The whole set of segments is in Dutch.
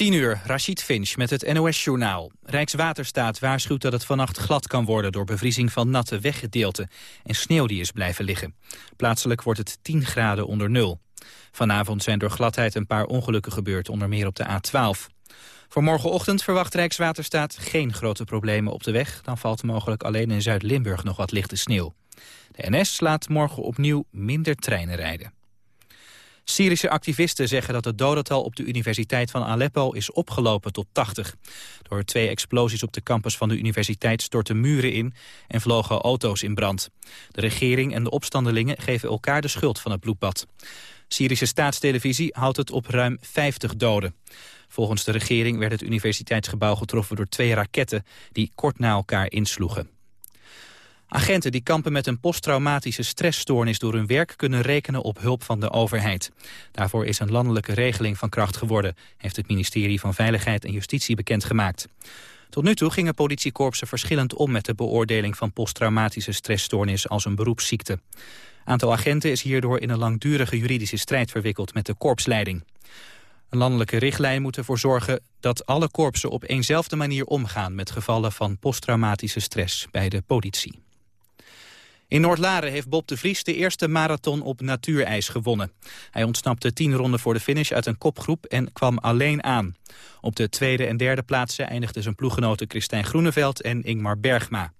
10 uur, Rashid Finch met het NOS-journaal. Rijkswaterstaat waarschuwt dat het vannacht glad kan worden... door bevriezing van natte weggedeelten en sneeuw die is blijven liggen. Plaatselijk wordt het 10 graden onder nul. Vanavond zijn door gladheid een paar ongelukken gebeurd, onder meer op de A12. Voor morgenochtend verwacht Rijkswaterstaat geen grote problemen op de weg. Dan valt mogelijk alleen in Zuid-Limburg nog wat lichte sneeuw. De NS laat morgen opnieuw minder treinen rijden. Syrische activisten zeggen dat het dodental op de Universiteit van Aleppo is opgelopen tot 80. Door twee explosies op de campus van de universiteit stortten muren in en vlogen auto's in brand. De regering en de opstandelingen geven elkaar de schuld van het bloedbad. Syrische staatstelevisie houdt het op ruim 50 doden. Volgens de regering werd het universiteitsgebouw getroffen door twee raketten die kort na elkaar insloegen. Agenten die kampen met een posttraumatische stressstoornis door hun werk kunnen rekenen op hulp van de overheid. Daarvoor is een landelijke regeling van kracht geworden, heeft het ministerie van Veiligheid en Justitie bekendgemaakt. Tot nu toe gingen politiekorpsen verschillend om met de beoordeling van posttraumatische stressstoornis als een beroepsziekte. Aantal agenten is hierdoor in een langdurige juridische strijd verwikkeld met de korpsleiding. Een landelijke richtlijn moet ervoor zorgen dat alle korpsen op eenzelfde manier omgaan met gevallen van posttraumatische stress bij de politie. In Noordlaren heeft Bob de Vries de eerste marathon op natuurijs gewonnen. Hij ontsnapte tien ronden voor de finish uit een kopgroep en kwam alleen aan. Op de tweede en derde plaatsen eindigden zijn ploeggenoten Christijn Groeneveld en Ingmar Bergma.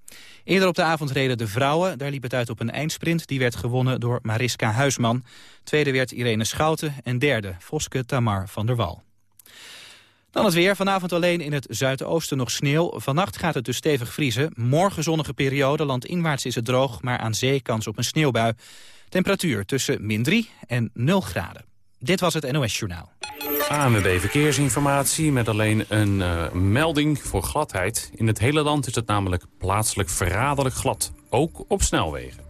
Eerder op de avond reden de vrouwen. Daar liep het uit op een eindsprint. Die werd gewonnen door Mariska Huisman. Tweede werd Irene Schouten en derde Voske Tamar van der Wal. Dan het weer. Vanavond alleen in het zuidoosten nog sneeuw. Vannacht gaat het dus stevig vriezen. Morgen zonnige periode. Landinwaarts is het droog, maar aan zee kans op een sneeuwbui. Temperatuur tussen min 3 en 0 graden. Dit was het NOS Journaal. ANWB Verkeersinformatie met alleen een uh, melding voor gladheid. In het hele land is het namelijk plaatselijk verraderlijk glad. Ook op snelwegen.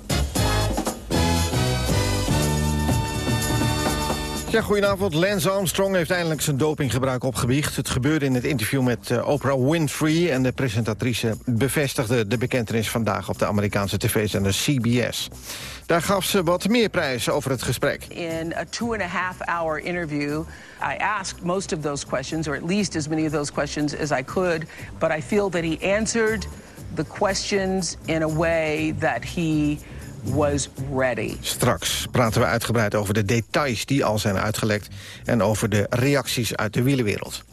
Ja, goedenavond. Lance Armstrong heeft eindelijk zijn dopinggebruik opgebiecht. Het gebeurde in het interview met uh, Oprah Winfrey... en de presentatrice bevestigde de bekentenis vandaag... op de Amerikaanse tv-zender CBS. Daar gaf ze wat meer prijs over het gesprek. In a two and a half hour interview, I asked most of those questions, or at least as many of those questions as I could, but I feel that he answered the questions in a way that he was ready. Straks praten we uitgebreid over de details die al zijn uitgelekt... en over de reacties uit de wielenwereld.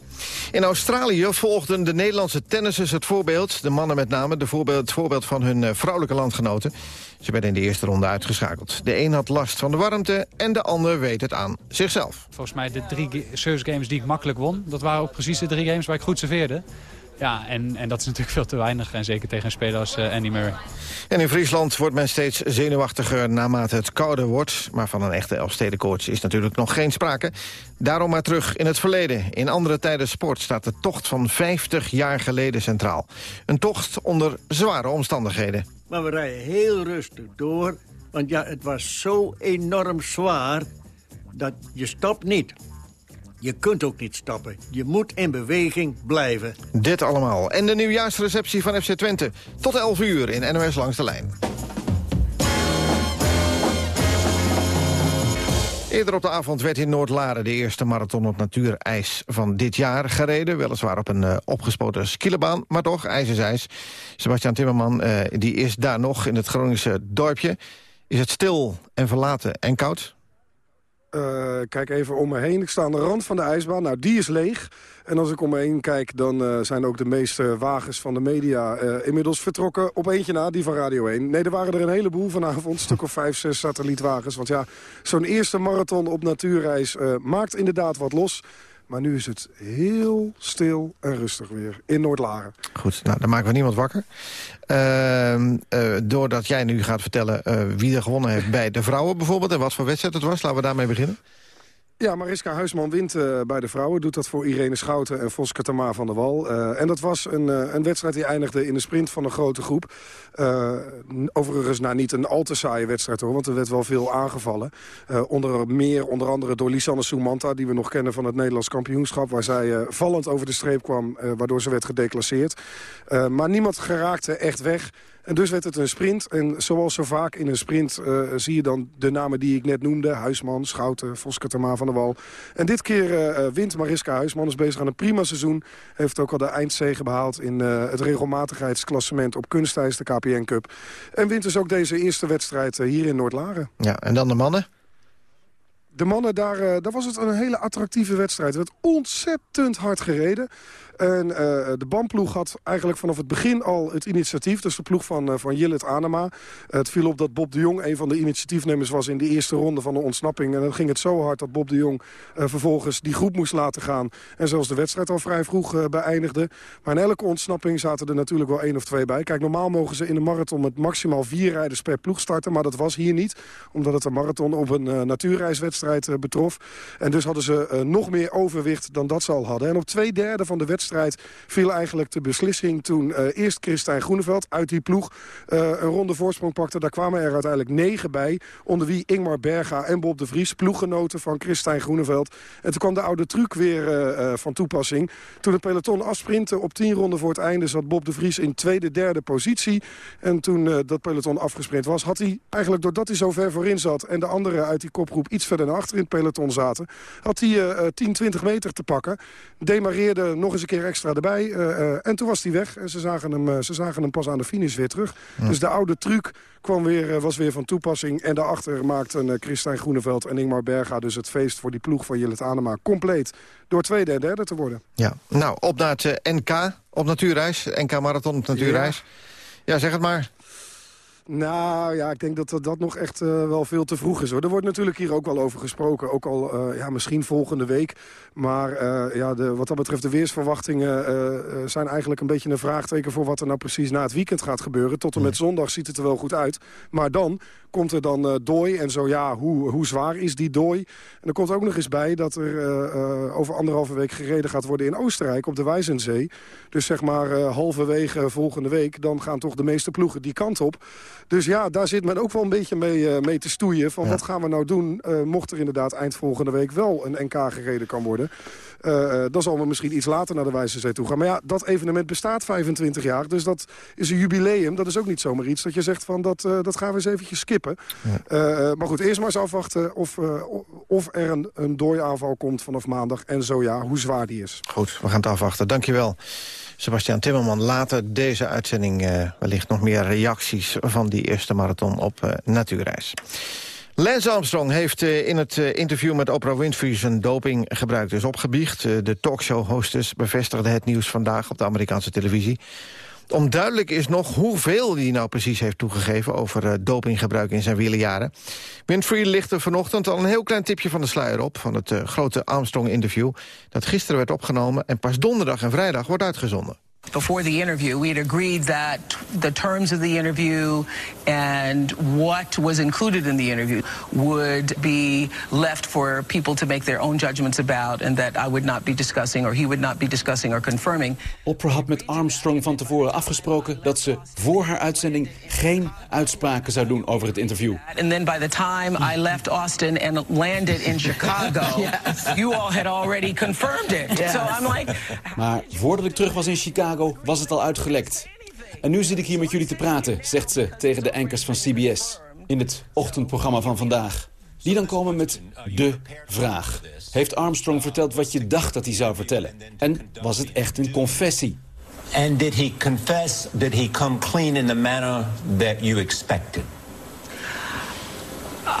In Australië volgden de Nederlandse tennissers het voorbeeld... de mannen met name, de voorbeeld, het voorbeeld van hun eh, vrouwelijke landgenoten. Ze werden in de eerste ronde uitgeschakeld. De een had last van de warmte en de ander weet het aan zichzelf. Volgens mij de drie service games die ik makkelijk won... dat waren ook precies de drie games waar ik goed serveerde. Ja, en, en dat is natuurlijk veel te weinig. En zeker tegen een speler als uh, Andy Murray. En in Friesland wordt men steeds zenuwachtiger naarmate het kouder wordt. Maar van een echte Elfstedenkoorts is natuurlijk nog geen sprake. Daarom maar terug in het verleden. In andere tijden sport staat de tocht van 50 jaar geleden centraal. Een tocht onder zware omstandigheden. Maar we rijden heel rustig door. Want ja, het was zo enorm zwaar dat je stopt niet. Je kunt ook niet stappen. Je moet in beweging blijven. Dit allemaal. En de nieuwjaarsreceptie van FC Twente. Tot 11 uur in NOS Langs de Lijn. Eerder op de avond werd in Noord-Laren de eerste marathon op natuurijs van dit jaar gereden. Weliswaar op een uh, opgespoten skillebaan, maar toch, ijs is ijs. Sebastian Timmerman, uh, die is daar nog in het Groningse dorpje. Is het stil en verlaten en koud? Uh, kijk even om me heen. Ik sta aan de rand van de ijsbaan. Nou, die is leeg. En als ik om me heen kijk, dan uh, zijn ook de meeste wagens van de media uh, inmiddels vertrokken. Op eentje na, die van Radio 1. Nee, er waren er een heleboel vanavond. Een stuk of vijf, zes satellietwagens. Want ja, zo'n eerste marathon op natuurreis maakt inderdaad wat los. Maar nu is het heel stil en rustig weer in Noord-Laren. Goed, nou, dan maken we niemand wakker. Uh, uh, doordat jij nu gaat vertellen uh, wie er gewonnen heeft bij de vrouwen bijvoorbeeld... en wat voor wedstrijd het was, laten we daarmee beginnen. Ja, Mariska Huisman wint uh, bij de vrouwen. Doet dat voor Irene Schouten en Voske Tamar van der Wal. Uh, en dat was een, uh, een wedstrijd die eindigde in een sprint van een grote groep. overigens nou, niet een al te saaie wedstrijd hoor, want er werd wel veel aangevallen. onder meer onder andere door Lisanne Soumanta, die we nog kennen van het Nederlands kampioenschap... waar zij vallend over de streep kwam, waardoor ze werd gedeclasseerd. maar niemand geraakte echt weg... En dus werd het een sprint. En zoals zo vaak in een sprint uh, zie je dan de namen die ik net noemde. Huisman, Schouten, Vosker van der Wal. En dit keer uh, wint Mariska Huisman. Is bezig aan een prima seizoen. Heeft ook al de eindzege behaald in uh, het regelmatigheidsklassement op kunstijs, de KPN Cup. En wint dus ook deze eerste wedstrijd hier in Noord-Laren. Ja, en dan de mannen? De mannen, daar, daar was het een hele attractieve wedstrijd. Het werd ontzettend hard gereden. En uh, de BAM-ploeg had eigenlijk vanaf het begin al het initiatief. Dus de ploeg van, uh, van Jillet Anema. het viel op dat Bob de Jong een van de initiatiefnemers was... in de eerste ronde van de ontsnapping. En dan ging het zo hard dat Bob de Jong uh, vervolgens die groep moest laten gaan. En zelfs de wedstrijd al vrij vroeg beëindigde. Maar in elke ontsnapping zaten er natuurlijk wel één of twee bij. Kijk, normaal mogen ze in de marathon met maximaal vier rijders per ploeg starten. Maar dat was hier niet. Omdat het een marathon op een natuurreiswedstrijd betrof. En dus hadden ze nog meer overwicht dan dat ze al hadden. En op twee derde van de wedstrijd viel eigenlijk de beslissing toen uh, eerst Christijn Groeneveld uit die ploeg uh, een ronde voorsprong pakte. Daar kwamen er uiteindelijk negen bij, onder wie Ingmar Berga en Bob de Vries, ploeggenoten van Christijn Groeneveld. En toen kwam de oude truc weer uh, van toepassing. Toen het peloton afsprintte op tien ronden voor het einde zat Bob de Vries in tweede, derde positie. En toen dat peloton afgesprint was, had hij eigenlijk doordat hij zo ver voorin zat en de anderen uit die kopgroep iets verder naar achter in het peloton zaten, had hij 10, 20 meter te pakken. Demareerde nog eens een keer extra erbij. Uh, en toen was hij weg. En ze zagen, hem, uh, ze zagen hem pas aan de finish weer terug. Dus de oude truc kwam weer, was weer van toepassing. En daarachter maakten Christijn Groeneveld en Ingmar Berga... dus het feest voor die ploeg van Jillet Anema compleet... door tweede en derde te worden. Ja, nou, op naar het NK op natuurreis. NK Marathon op natuurreis. Ja, ja zeg het maar. Nou ja, ik denk dat dat, dat nog echt uh, wel veel te vroeg is. Hoor. Er wordt natuurlijk hier ook wel over gesproken. Ook al uh, ja, misschien volgende week. Maar uh, ja, de, wat dat betreft de weersverwachtingen zijn eigenlijk een beetje een vraagteken... voor wat er nou precies na het weekend gaat gebeuren. Tot en met zondag ziet het er wel goed uit. Maar dan komt er dan dooi. En zo ja, hoe, hoe zwaar is die dooi? En er komt ook nog eens bij dat er over anderhalve week gereden gaat worden in Oostenrijk op de Wijzenzee. Dus zeg maar halverwege volgende week, dan gaan toch de meeste ploegen die kant op. Dus ja, daar zit men ook wel een beetje mee, mee te stoeien. Van ja. wat gaan we nou doen, mocht er inderdaad eind volgende week wel een NK gereden kan worden. Uh, dan zal we misschien iets later naar de Wijzenzee toe gaan. Maar ja, dat evenement bestaat 25 jaar. Dus dat is een jubileum. Dat is ook niet zomaar iets dat je zegt van dat, uh, dat gaan we eens eventjes skippen. Ja. Uh, maar goed, eerst maar eens afwachten of, of er een, een dooiaanval komt vanaf maandag. En zo ja, hoe zwaar die is. Goed, we gaan het afwachten. Dankjewel. Sebastian Timmerman, later deze uitzending wellicht nog meer reacties van die eerste marathon op natuurreis. Lance Armstrong heeft uh, in het uh, interview met Oprah Winfrey zijn dopinggebruik dus opgebiecht. Uh, de talkshow-hostess bevestigde het nieuws vandaag op de Amerikaanse televisie. Onduidelijk is nog hoeveel hij nou precies heeft toegegeven... over dopinggebruik in zijn wielerjaren. Winfrey lichtte vanochtend al een heel klein tipje van de sluier op... van het grote Armstrong-interview dat gisteren werd opgenomen... en pas donderdag en vrijdag wordt uitgezonden. Before the interview, we had agreed that the terms of the interview and what was included in the interview would be left for people to make their own judgments about, and that I would not be discussing, or he would not be discussing or confirming. Oprah had met Armstrong van tevoren afgesproken dat ze voor haar uitzending geen uitspraken zou doen over het interview. And then by the time I left Austin and landed in Chicago, yes. you all had already confirmed it. Yes. So I'm like. Maar voordat ik terug was in Chicago was het al uitgelekt. En nu zit ik hier met jullie te praten, zegt ze tegen de ankers van CBS. In het ochtendprogramma van vandaag. Die dan komen met de vraag. Heeft Armstrong verteld wat je dacht dat hij zou vertellen? En was het echt een confessie? And did he confess, did he come clean in the manner that you expected?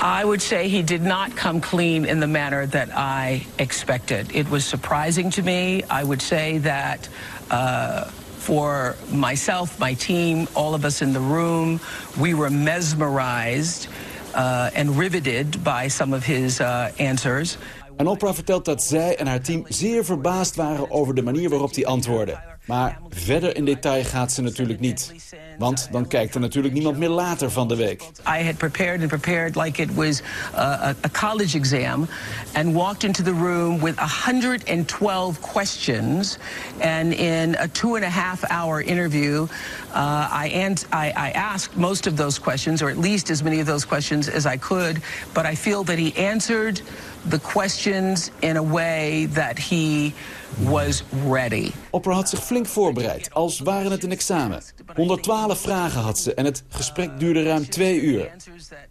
I would say he did not come clean in the manner that I expected. It was surprising to me. I would say that uh, for myself, my team, all of us in the room, we were mesmerized uh, and riveted by some of his uh, answers. En Oprah vertelt dat zij en haar team zeer verbaasd waren over de manier waarop hij antwoordde. Maar verder in detail gaat ze natuurlijk niet. Want dan kijkt er natuurlijk niemand meer later van de week. I had prepared and prepared like it was uh, a, a college exam and walked into the room with 112 questions. And in a two and a half hour interview, uh, I, and I, I asked most of those questions, or at least as many of those questions as I could. But I feel that he answered the questions in a way that he was ready. Oprah had zich flink voorbereid, als waren het een examen. 112 vragen had ze en het gesprek duurde ruim twee uur.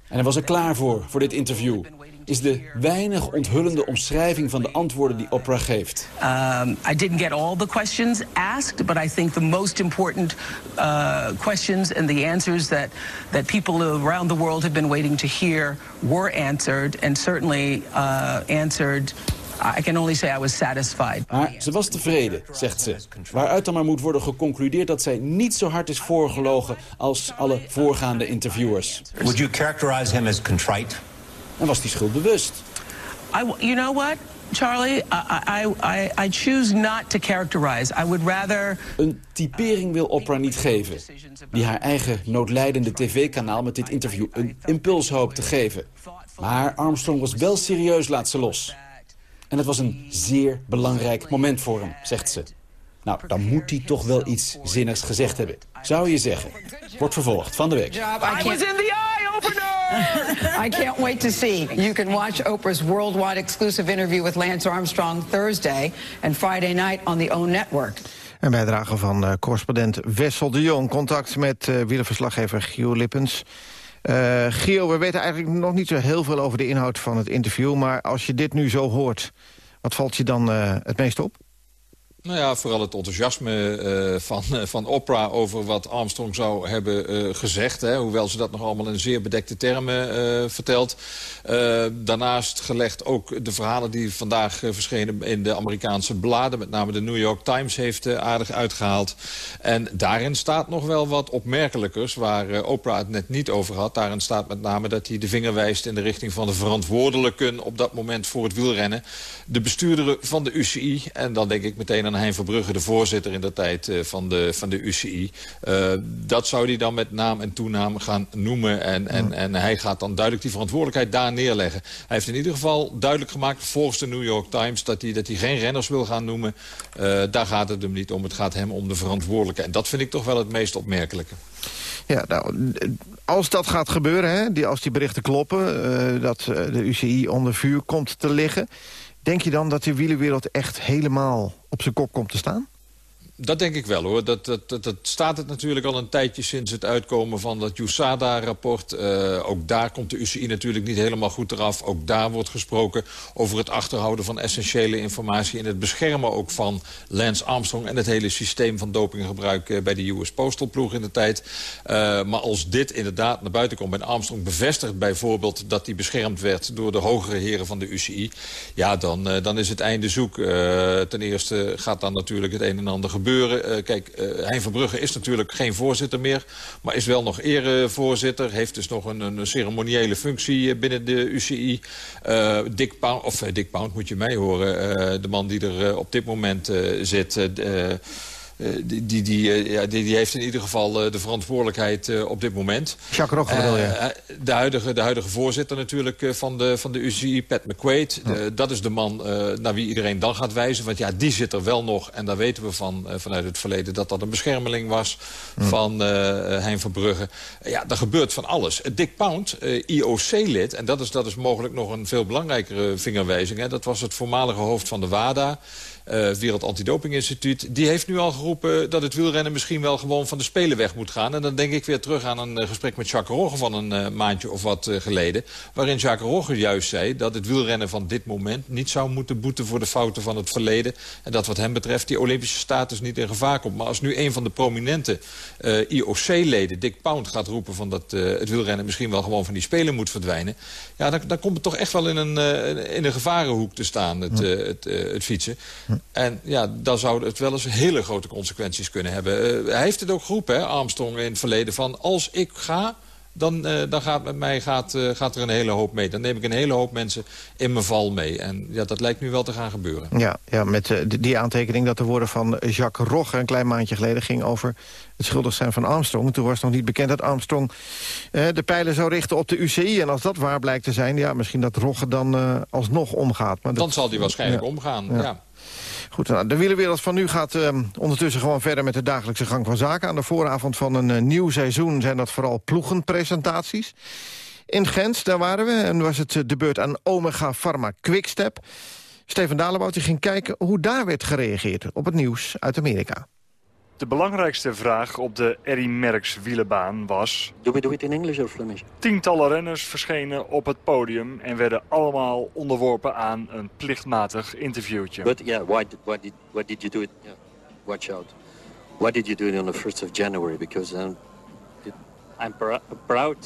En hij was er klaar voor, voor dit interview. Is de weinig onthullende omschrijving van de antwoorden die Oprah geeft. Um, I didn't get all the questions asked, but I think the most important uh, questions and the answers that, that people around the world have been waiting to hear were answered, and certainly uh, answered I can only say I was satisfied. Maar ze was tevreden, zegt ze. Waaruit dan maar moet worden geconcludeerd dat zij niet zo hard is voorgelogen als alle voorgaande interviewers. Would you characterize him as contrite? En was die schuldbewust? I, you know what? Charlie, I, I, I, I choose not to characterize. I would rather... Een typering wil Oprah niet geven. Die haar eigen noodlijdende tv-kanaal met dit interview een impuls hoopt te geven. Maar Armstrong was wel serieus, laat ze los. En het was een zeer belangrijk moment voor hem, zegt ze. Nou, dan moet hij toch wel iets zinnigs gezegd hebben. Zou je zeggen. Wordt vervolgd van de week. I was in the eye opener! I can't wait to see. You can watch Oprah's worldwide exclusive interview with Lance Armstrong Thursday and Friday night on the OWN network. Een bijdrage van uh, correspondent Wessel de Jong. Contact met uh, wielerverslaggever Gio Lippens. Uh, Gio, we weten eigenlijk nog niet zo heel veel over de inhoud van het interview... maar als je dit nu zo hoort, wat valt je dan uh, het meest op? Nou ja, vooral het enthousiasme uh, van, uh, van Oprah over wat Armstrong zou hebben uh, gezegd. Hè, hoewel ze dat nog allemaal in zeer bedekte termen vertelt. daarnaast gelegd ook de verhalen die vandaag verschenen in de Amerikaanse bladen. Met name de New York Times heeft aardig uitgehaald. En daarin staat nog wel wat opmerkelijkers waar Oprah het net niet over had. Daarin staat met name dat hij de vinger wijst in de richting van de verantwoordelijken op dat moment voor het wielrennen. De bestuurderen van de UCI. En dan denk ik meteen aan Hein Verbrugge, de voorzitter in de tijd uh, van, de, van de UCI. Uh, dat zou hij dan met naam en toenaam gaan noemen. En, en, en hij gaat dan duidelijk die verantwoordelijkheid daar neerleggen. Hij heeft in ieder geval duidelijk gemaakt volgens de New York Times... dat hij, dat hij geen renners wil gaan noemen. Uh, daar gaat het hem niet om. Het gaat hem om de verantwoordelijkheid. En dat vind ik toch wel het meest opmerkelijke. Ja, nou, als dat gaat gebeuren, hè, die, als die berichten kloppen... dat de UCI onder vuur komt te liggen... Denk je dan dat die wielerwereld echt helemaal op zijn kop komt te staan? Dat denk ik wel hoor. Dat, dat, dat, dat, staat het natuurlijk al een tijdje sinds het uitkomen van dat USADA-rapport. Uh, ook daar komt de UCI natuurlijk niet helemaal goed eraf. Ook daar wordt gesproken over het achterhouden van essentiële informatie... en het beschermen ook van Lance Armstrong... en het hele systeem van dopinggebruik uh, bij de US Postal ploeg in de tijd. Uh, maar als dit inderdaad naar buiten komt en Armstrong bevestigt bijvoorbeeld... dat hij beschermd werd door de hogere heren van de UCI... ja, dan, dan is het einde zoek. ten eerste gaat dan natuurlijk het een en ander gebeuren Uh, kijk, uh, Hein Verbrugge is natuurlijk geen voorzitter meer... maar is wel nog erevoorzitter. Heeft dus nog een, een ceremoniële functie binnen de UCI. Dick, Pound, of Dick Pound moet je mij horen. de man die er op dit moment zit... Uh, die, die, die, uh, ja, die, die, heeft in ieder geval uh, de verantwoordelijkheid op dit moment. Jacques Rogge bedoel je? De huidige, de huidige voorzitter natuurlijk van, de, van de UCI, Pat McQuaid. Dat is de man naar wie iedereen dan gaat wijzen. Want ja, die zit er wel nog. En daar weten we van, vanuit het verleden dat dat een beschermeling was van Hein Verbrugge. ja, er gebeurt van alles. Dick Pound, IOC-lid, en dat is, dat is mogelijk nog een veel belangrijkere vingerwijzing. Hè. Dat was het voormalige hoofd van de WADA. Uh, Wereld Antidoping Instituut. Die heeft nu al geroepen dat het wielrennen misschien wel gewoon van de Spelen weg moet gaan. En dan denk ik weer terug aan een gesprek met Jacques Rogge van een maandje of wat geleden. Waarin Jacques Rogge juist zei dat het wielrennen van dit moment niet zou moeten boeten voor de fouten van het verleden. En dat wat hem betreft die Olympische status niet in gevaar komt. Maar als nu een van de prominente IOC-leden, Dick Pound, gaat roepen van dat het wielrennen misschien wel gewoon van die Spelen moet verdwijnen. Ja, dan, dan komt het toch echt wel in een, in een gevarenhoek te staan, het, het, het fietsen. En ja, dan zou het wel eens hele grote consequenties kunnen hebben. hij heeft het ook geroepen, hè, Armstrong, in het verleden, van als ik ga dan, uh, dan gaat met mij gaat, uh, gaat er een hele hoop mee. Dan neem ik een hele hoop mensen in mijn val mee. En ja, dat lijkt nu wel te gaan gebeuren. Ja, ja met uh, die aantekening dat de woorden van Jacques Rogge... een klein maandje geleden ging over het schuldig zijn van Armstrong. Toen was nog niet bekend dat Armstrong de pijlen zou richten op de UCI. En als dat waar blijkt te zijn, ja, misschien dat Rogge dan alsnog omgaat. Maar dat, dan zal hij waarschijnlijk ja. omgaan, ja. ja. Goed, nou, de wielerwereld van nu gaat uh, ondertussen gewoon verder met de dagelijkse gang van zaken. Aan de vooravond van een uh, nieuw seizoen zijn dat vooral ploegenpresentaties. In Gent, daar waren we, en was het de beurt aan Omega Pharma Quickstep. Steven Dalebout ging kijken hoe daar werd gereageerd op het nieuws uit Amerika. De belangrijkste vraag op de Eddie Merckx wielenbaan was... Do we do it in English or Flemish? Tientallen renners verschenen op het podium... en werden allemaal onderworpen aan een plichtmatig interviewtje. But yeah, why, why, did, why did you do it? Yeah. Watch out. Why did you do it on the 1st of January? Because um, it... I'm pr proud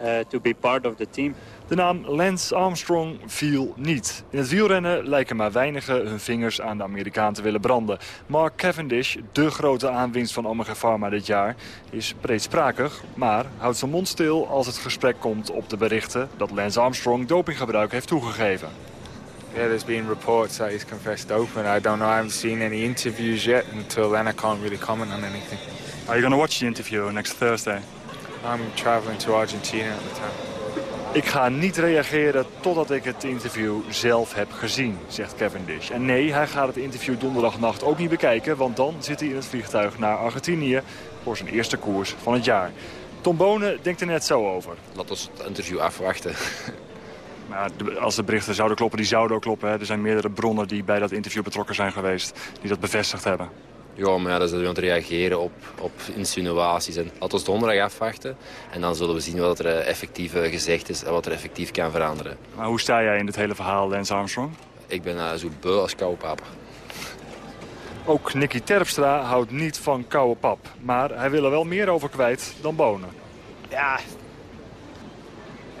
uh, to be part of the team. De naam Lance Armstrong viel niet. In het wielrennen lijken maar weinigen hun vingers aan de Amerikaan te willen branden. Mark Cavendish, de grote aanwinst van Omega Pharma dit jaar, is breedsprakig... maar houdt zijn mond stil als het gesprek komt op de berichten... dat Lance Armstrong dopinggebruik heeft toegegeven. Yeah, there's been reports that he's confessed open. I don't know. I haven't seen any interviews yet. Until then, I can't really comment on anything. Are you going to watch the interview next Thursday? I'm traveling to Argentina at the time. Ik ga niet reageren totdat ik het interview zelf heb gezien, zegt Cavendish. En nee, hij gaat het interview donderdagnacht ook niet bekijken... want dan zit hij in het vliegtuig naar Argentinië voor zijn eerste koers van het jaar. Tom Bonen denkt er net zo over. Laat ons het interview afwachten. Maar als de berichten zouden kloppen, die zouden ook kloppen. Hè. Er zijn meerdere bronnen die bij dat interview betrokken zijn geweest... die dat bevestigd hebben. Ja, maar ja, dan zullen we aan het reageren op, op insinuaties. En laten we donderdag afwachten. En dan zullen we zien wat er effectief gezegd is en wat er effectief kan veranderen. Maar hoe sta jij in dit hele verhaal, Lance Armstrong? Ik ben uh, zo beu als koude pap. Ook Nicky Terpstra houdt niet van koude pap. Maar hij wil er wel meer over kwijt dan Bonen. Ja,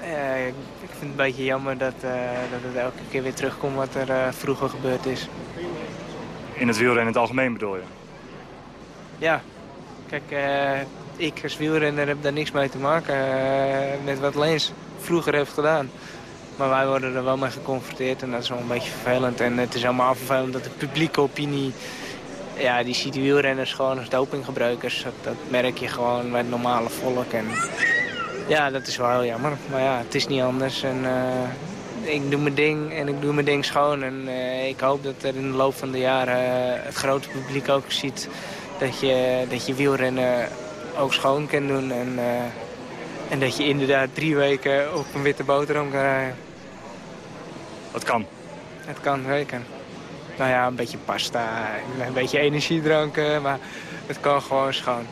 uh, ik vind het een beetje jammer dat, uh, dat het elke keer weer terugkomt wat er uh, vroeger gebeurd is. In het wielrennen in het algemeen bedoel je? Ja, kijk, uh, ik als wielrenner heb daar niks mee te maken uh, met wat Leens vroeger heeft gedaan. Maar wij worden er wel mee geconfronteerd en dat is wel een beetje vervelend. En het is allemaal vervelend dat de publieke opinie... Ja, die ziet wielrenners gewoon als dopinggebruikers. Dat, dat merk je gewoon bij het normale volk. En ja, dat is wel heel jammer. Maar ja, het is niet anders. En, uh, ik doe mijn ding en ik doe mijn ding schoon. En ik hoop dat er in de loop van de jaren het grote publiek ook ziet dat je, dat je wielrennen ook schoon kan doen. En, uh, en dat je inderdaad drie weken op een witte boterham kan rijden. Dat kan? Het kan, zeker. Nou ja, een beetje pasta, een beetje energiedranken, maar het kan gewoon schoon.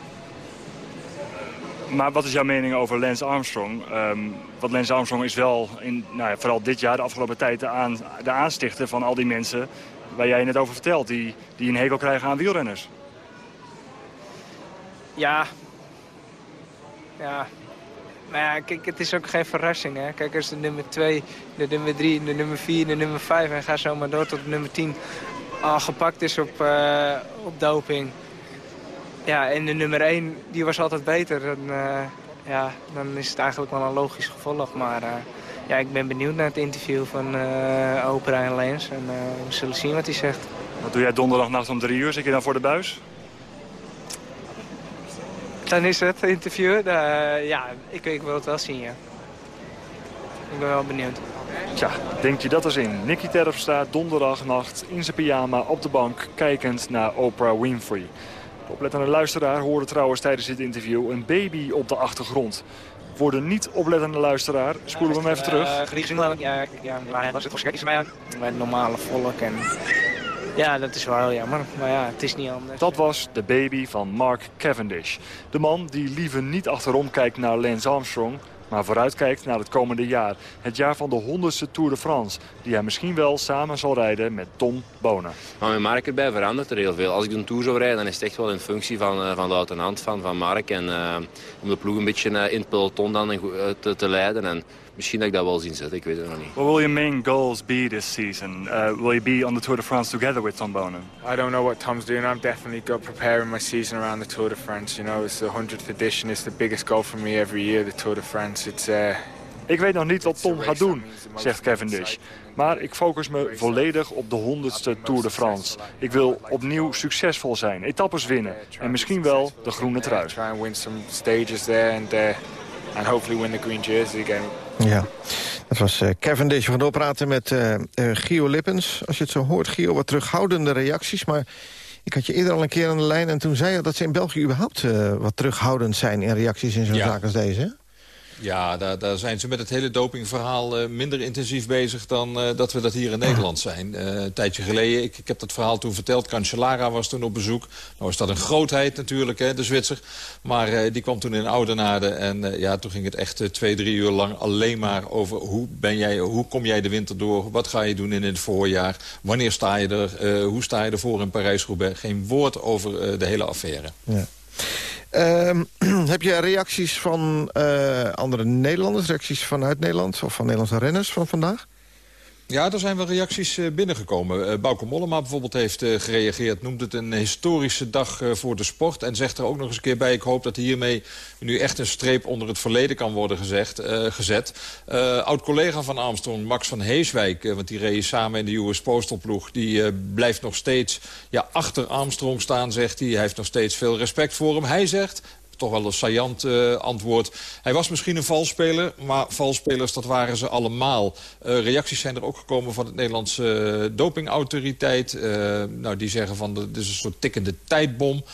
Maar wat is jouw mening over Lance Armstrong? Um, want Lance Armstrong is wel, in, nou ja, vooral dit jaar, de afgelopen tijd... De, aan, de aanstichter van al die mensen waar jij net over vertelt... die, die een hekel krijgen aan wielrenners. Ja. Ja. Maar ja, kijk, het is ook geen verrassing. Hè? Kijk, als de nummer 2, de nummer 3, de nummer 4, de nummer 5... en ga zo maar door tot de nummer 10 al gepakt is op, uh, op doping... Ja, en de nummer 1, die was altijd beter. Dan, uh, ja, dan is het eigenlijk wel een logisch gevolg. Maar uh, ja, ik ben benieuwd naar het interview van Opera en Lens. En we zullen zien wat hij zegt. Wat doe jij donderdagnacht om drie uur? Zit je dan voor de buis? Dan is het interview. ja, ik, ik wil het wel zien, ja. Ik ben wel benieuwd. Tja, denk je dat eens in. Nicky Terpstra donderdagnacht in zijn pyjama op de bank... kijkend naar Oprah Winfrey. De oplettende luisteraar hoorde trouwens tijdens dit interview een baby op de achtergrond. Voor de niet oplettende luisteraar spoelen we hem even terug. Uh, ja, ja, maar was het verschrikkelijk mij Bij het normale volk. En Ja, dat is wel heel jammer. Maar ja, het is niet anders. Dat was de baby van Mark Cavendish. De man die liever niet achterom kijkt naar Lance Armstrong... maar vooruitkijkt naar het komende jaar. Het jaar van de honderdste Tour de France... die hij misschien wel samen zal rijden met Tom Bonen. Maar met Mark erbij verandert er heel veel. Als ik een Tour zou rijden, dan is het echt wel in functie van, uh, van de luitenant van, van Mark. En uh, om de ploeg een beetje uh, in het peloton dan te, te leiden. En misschien dat ik dat wel zien zitten, ik weet het nog niet. What will your main goals be this season? Uh, will you be on the Tour de France together with Tom Bonen? I don't know what Tom's doing. I'm definitely got preparing my season around the Tour de France. You know, it's the 100th edition. It's the biggest goal for me every year, the Tour de France. It's... Uh, ik weet nog niet wat Tom gaat doen, zegt Cavendish. Maar ik focus me volledig op de 100ste Tour de France. Ik wil opnieuw succesvol zijn, etappes winnen en misschien wel de groene trui. Ja, dat was uh, Cavendish. We gaan doorpraten met uh, uh, Gio Lippens. Als je het zo hoort, Gio, wat terughoudende reacties. Maar ik had je eerder al een keer aan de lijn... en toen zei je dat ze in België überhaupt wat terughoudend zijn... in reacties in zo'n Ja. zaak als deze, hè? Ja, daar, daar zijn ze met het hele dopingverhaal eh, minder intensief bezig dan eh, dat we dat hier in Nederland zijn. Eh, een tijdje geleden, ik, ik heb dat verhaal toen verteld, Cancellara was toen op bezoek. Nou is dat een grootheid natuurlijk, hè, de Zwitser. Maar die kwam toen in Oudenaarde en ja, toen ging het echt twee, drie uur lang alleen maar over hoe, ben jij, hoe kom jij de winter door, wat ga je doen in het voorjaar, wanneer sta je er, hoe sta je ervoor in Parijs-Roubaix. Geen woord over de hele affaire. Ja. Ehm, heb je reacties van eh, andere Nederlanders, reacties vanuit Nederland... of van Nederlandse renners van vandaag? Ja, er zijn wel reacties eh, binnengekomen. Uh, Bauke Mollema bijvoorbeeld heeft uh, gereageerd. Noemt het een historische dag voor de sport. En zegt er ook nog eens een keer bij... ik hoop dat hiermee nu echt een streep onder het verleden kan worden gezegd, gezet. Oud-collega van Armstrong, Max van Heeswijk... want die reed samen in de US Postal ploeg... die blijft nog steeds ja, achter Armstrong staan, zegt hij. Hij heeft nog steeds veel respect voor hem. Hij zegt toch wel een saillant uh, antwoord. Hij was misschien een valspeler, maar valspelers, dat waren ze allemaal. Uh, reacties zijn er ook gekomen van het Nederlandse uh, dopingautoriteit. nou, die zeggen van, dit is een soort tikkende tijdbom.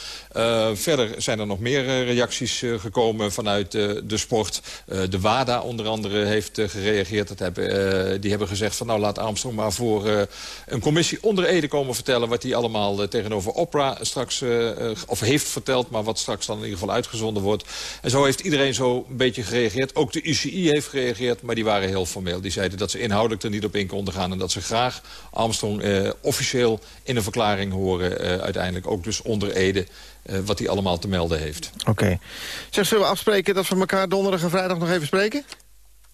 Verder zijn er nog meer reacties gekomen vanuit de sport. de WADA onder andere heeft gereageerd. Dat die hebben gezegd van, nou laat Armstrong maar voor een commissie onder Ede komen vertellen... wat hij allemaal tegenover Opera straks, of heeft verteld... maar wat straks dan in ieder geval uitgezonden wordt. En zo heeft iedereen zo een beetje gereageerd. Ook de UCI heeft gereageerd, maar die waren heel formeel. Die zeiden dat ze inhoudelijk er niet op in konden gaan... en dat ze graag Armstrong eh, officieel in een verklaring horen... Eh, uiteindelijk ook dus onder Ede... Uh, wat hij allemaal te melden heeft. Oké. Okay. Zeg, zullen we afspreken dat we elkaar donderdag en vrijdag nog even spreken?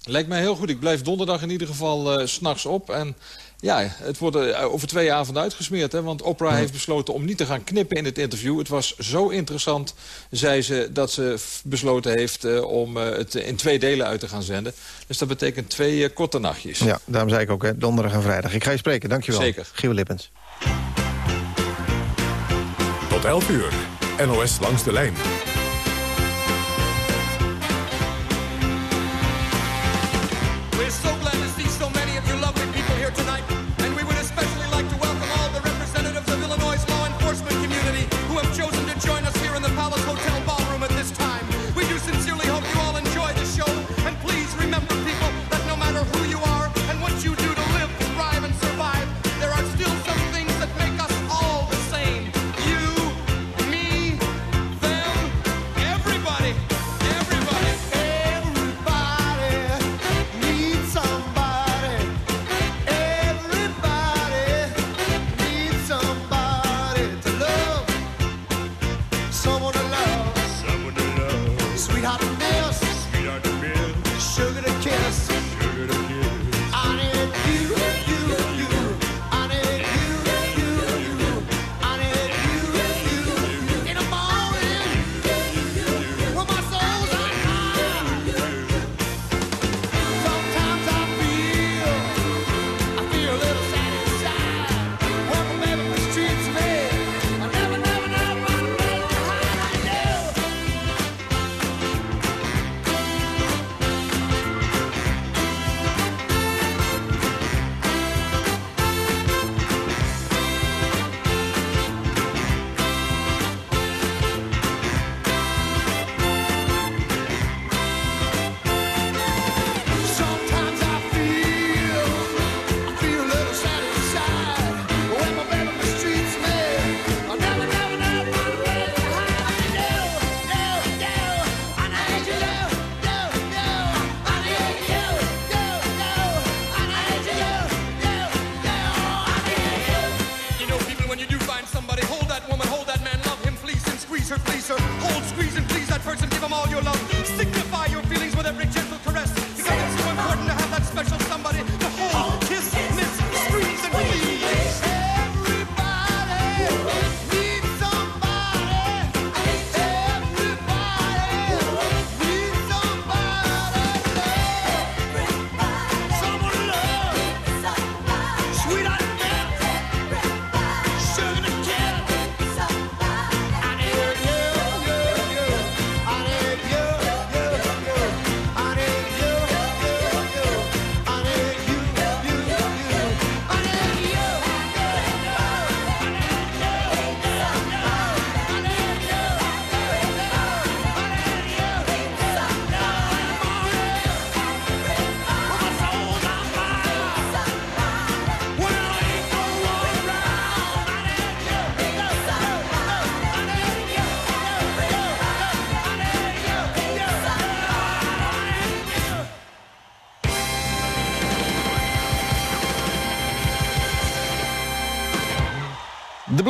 Lijkt mij heel goed. Ik blijf donderdag in ieder geval uh, s'nachts op. En ja, het wordt uh, over twee avonden uitgesmeerd. Hè? Want Oprah heeft besloten om niet te gaan knippen in het interview. Het was zo interessant, zei ze, dat ze besloten heeft... Uh, om het in twee delen uit te gaan zenden. Dus dat betekent twee korte nachtjes. Ja, daarom zei ik ook, hè, donderdag en vrijdag. Ik ga je spreken, dankjewel. Zeker. Giel Lippens. Tot 11 uur. NOS langs de lijn.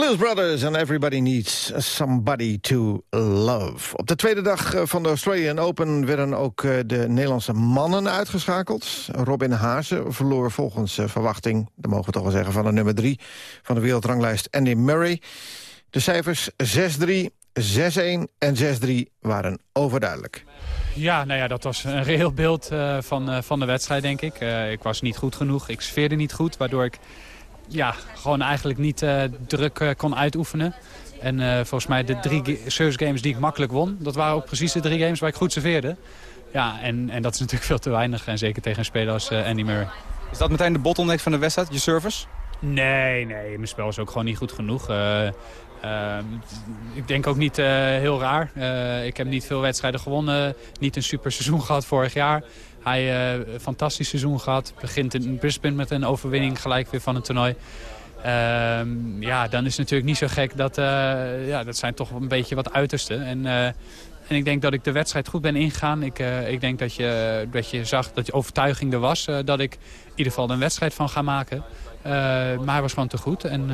Blues Brothers and Everybody Needs Somebody to Love. Op de tweede dag eh, van de Australian Open werden ook eh, de Nederlandse mannen uitgeschakeld. Robin Haase verloor volgens eh, verwachting, dat mogen we toch wel zeggen... van de nummer drie van de wereldranglijst Andy Murray. De cijfers 6-3, 6-1 en 6-3 waren overduidelijk. Ja, nou ja, dat was een reëel beeld eh, van, eh, van de wedstrijd, denk ik. Eh, ik was niet goed genoeg, ik sfeerde niet goed, waardoor ik ja, gewoon eigenlijk niet eh, druk eh, kon uitoefenen. En eh, volgens mij de drie service games die ik makkelijk won, dat waren ook precies de drie games waar ik goed serveerde. Ja, en, en dat is natuurlijk veel te weinig, en zeker tegen een speler als Andy Murray. Is dat meteen de bottleneck van de wedstrijd, je service? Nee, nee, mijn spel is ook gewoon niet goed genoeg. Ik denk ook niet heel raar. Ik heb niet veel wedstrijden gewonnen. Niet een super seizoen gehad vorig jaar. Hij eh een fantastisch seizoen gehad. Begint in Brisbane met een overwinning gelijk weer van het toernooi. Ehm, ja, dan is het natuurlijk niet zo gek dat... eh, ja, dat zijn toch een beetje wat uitersten. En, eh, en ik denk dat ik de wedstrijd goed ben ingegaan. Ik, ik denk dat je, dat je zag dat je overtuiging er was. dat ik in ieder geval een wedstrijd van ga maken. Maar hij was gewoon te goed. En,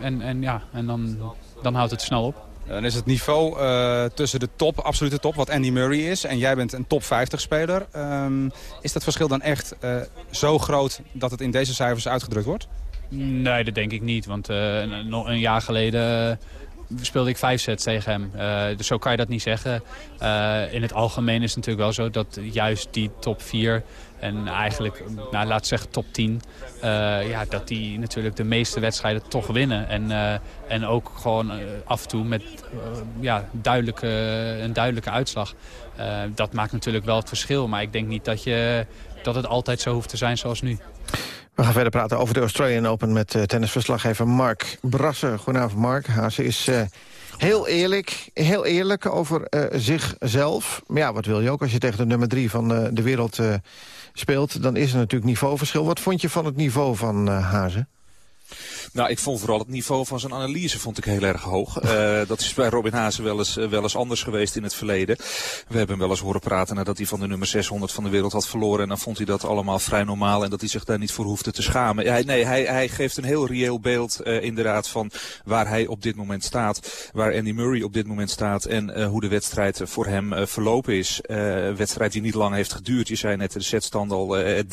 en, en, ja, en dan, dan houdt het snel op. Dan is het niveau eh, tussen de top, absolute top, wat Andy Murray is... en jij bent een top 50 speler. Ehm, is dat verschil dan echt eh, zo groot dat het in deze cijfers uitgedrukt wordt? Nee, dat denk ik niet. Want eh, een, jaar geleden eh, speelde ik vijf sets tegen hem. Eh, dus zo kan je dat niet zeggen. Eh, in het algemeen is het natuurlijk wel zo dat juist die top 4 en eigenlijk, nou, laat zeggen top 10... eh, ja, dat die natuurlijk de meeste wedstrijden toch winnen. En, eh, en ook gewoon eh, af en toe met ja, duidelijke, een duidelijke uitslag. Dat maakt natuurlijk wel het verschil. Maar ik denk niet dat, je, dat het altijd zo hoeft te zijn zoals nu. We gaan verder praten over de Australian Open met tennisverslaggever Mark Brasser. Goedenavond Mark. Haase is heel eerlijk, heel eerlijk over eh, zichzelf. Maar ja, wat wil je ook als je tegen de nummer drie van eh, de wereld eh, speelt? Dan is er natuurlijk niveauverschil. Wat vond je van het niveau van Hazen? Nou, ik vond vooral het niveau van zijn analyse vond ik heel erg hoog. Eh, dat is bij Robin Haase wel eens, eh, wel eens anders geweest in het verleden. We hebben hem wel eens horen praten nadat hij van de nummer 600 van de wereld had verloren. En dan vond hij dat allemaal vrij normaal en dat hij zich daar niet voor hoefde te schamen. Nee, hij, hij geeft een heel reëel beeld eh, inderdaad van waar hij op dit moment staat. Waar Andy Murray op dit moment staat en hoe de wedstrijd voor hem verlopen is. Wedstrijd die niet lang heeft geduurd. Je zei net de setstand al eh,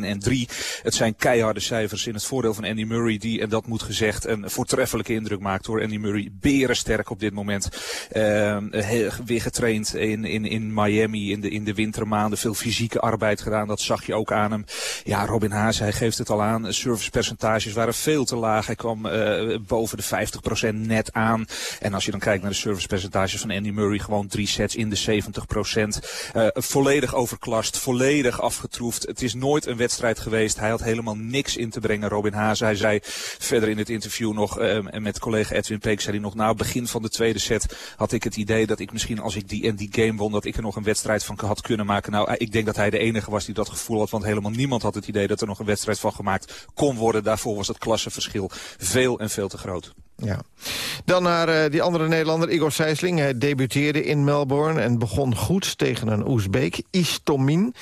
3-1 en 3. Het zijn keiharde cijfers in het voordeel van Andy Murray die, en dat moet gezegd, een voortreffelijke indruk maakt hoor. Andy Murray berensterk op dit moment. Uh, weer getraind in, in, in Miami in de, in de wintermaanden. Veel fysieke arbeid gedaan, dat zag je ook aan hem. Ja, Robin Haas, hij geeft het al aan. Servicepercentages waren veel te laag. Hij kwam uh, boven de 50% net aan. En als je dan kijkt naar de servicepercentages van Andy Murray, gewoon drie sets in de 70%. Uh, volledig overklast, volledig afgetroefd. Het is nooit een wedstrijd geweest. Hij had helemaal niks in te brengen, Robin Haas. Hij zei verder in het interview nog uh, met collega Edwin Peek, zei hij nog, nou, begin van de tweede set had ik het idee dat ik misschien als ik die en die game won, dat ik er nog een wedstrijd van had kunnen maken. Nou, ik denk dat hij de enige was die dat gevoel had, want helemaal niemand had het idee dat er nog een wedstrijd van gemaakt kon worden. Daarvoor was het klassenverschil veel en veel te groot. Ja. Dan naar uh, die andere Nederlander, Igor Sijsling. Hij debuteerde in Melbourne en begon goed tegen een Oezbeek, Istomin.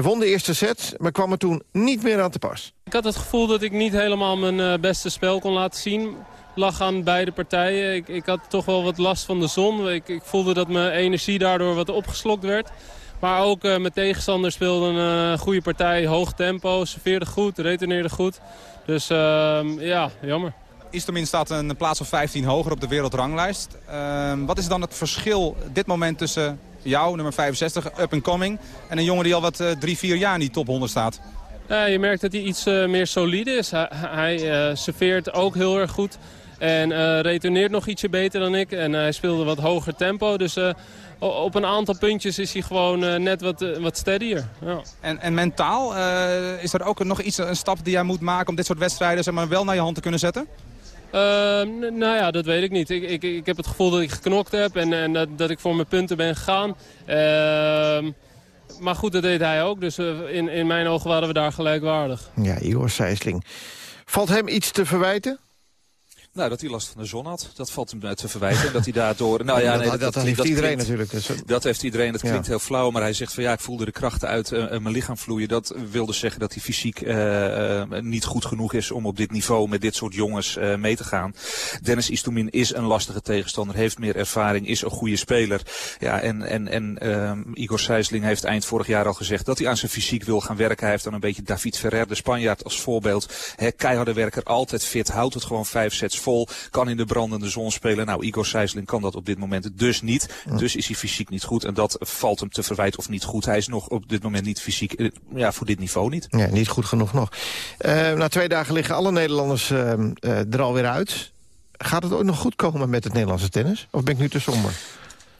Hij won de eerste set, maar kwam er toen niet meer aan te pas. Ik had het gevoel dat ik niet helemaal mijn uh, beste spel kon laten zien. lag aan beide partijen. Ik, ik had toch wel wat last van de zon. Ik, ik voelde dat mijn energie daardoor wat opgeslokt werd. Maar ook uh, mijn tegenstander speelde een uh, goede partij. Hoog tempo, serveerde goed, retourneerde goed. Dus uh, ja, jammer. Istomin staat een plaats of 15 hoger op de wereldranglijst. Ehm, wat is dan het verschil dit moment tussen jou, nummer 65, up and coming... en een jongen die al wat drie, vier jaar in die top 100 staat? Ja, je merkt dat hij iets meer solide is. Hij, hij serveert ook heel erg goed. En uh, retourneert nog ietsje beter dan ik. En hij speelde wat hoger tempo. Dus op een aantal puntjes is hij gewoon net wat, wat steadier. Ja. En, en mentaal, is er ook nog iets, een stap die jij moet maken om dit soort wedstrijden zeg maar, wel naar je hand te kunnen zetten? Nou ja, dat weet ik niet. Ik, ik, ik heb het gevoel dat ik geknokt heb en, en dat, dat ik voor mijn punten ben gegaan. Ehm, maar goed, dat deed hij ook. Dus in, in mijn ogen waren we daar gelijkwaardig. Ja, Igor Sijsling. Valt hem iets te verwijten? Nou, dat hij last van de zon had. Dat valt hem te verwijten. dat hij daardoor... Nou ja, nee, dat, dat, dat, heeft iedereen natuurlijk. Dus. Dat heeft iedereen. Dat klinkt ja. heel flauw. Maar hij zegt van ja, ik voelde de krachten uit uh, mijn lichaam vloeien. Dat wil dus zeggen dat hij fysiek uh, uh, niet goed genoeg is om op dit niveau met dit soort jongens mee te gaan. Dennis Istomin is een lastige tegenstander. Heeft meer ervaring. Is een goede speler. Ja, en, en, en Igor Sijsling heeft eind vorig jaar al gezegd dat hij aan zijn fysiek wil gaan werken. Hij heeft dan een beetje David Ferrer, de Spanjaard, als voorbeeld. He, keiharde werker, altijd fit. Houdt het gewoon vijf sets vol. Kan in de brandende zon spelen. Nou, Igor Sijsling kan dat op dit moment dus niet. Dus is hij fysiek niet goed. En dat valt hem te verwijten of niet goed. Hij is nog op dit moment niet fysiek, ja, voor dit niveau niet. Ja, niet goed genoeg nog. Uh, na twee dagen liggen alle Nederlanders uh, uh, er alweer uit. Gaat het ook nog goed komen met het Nederlandse tennis? Of ben ik nu te somber?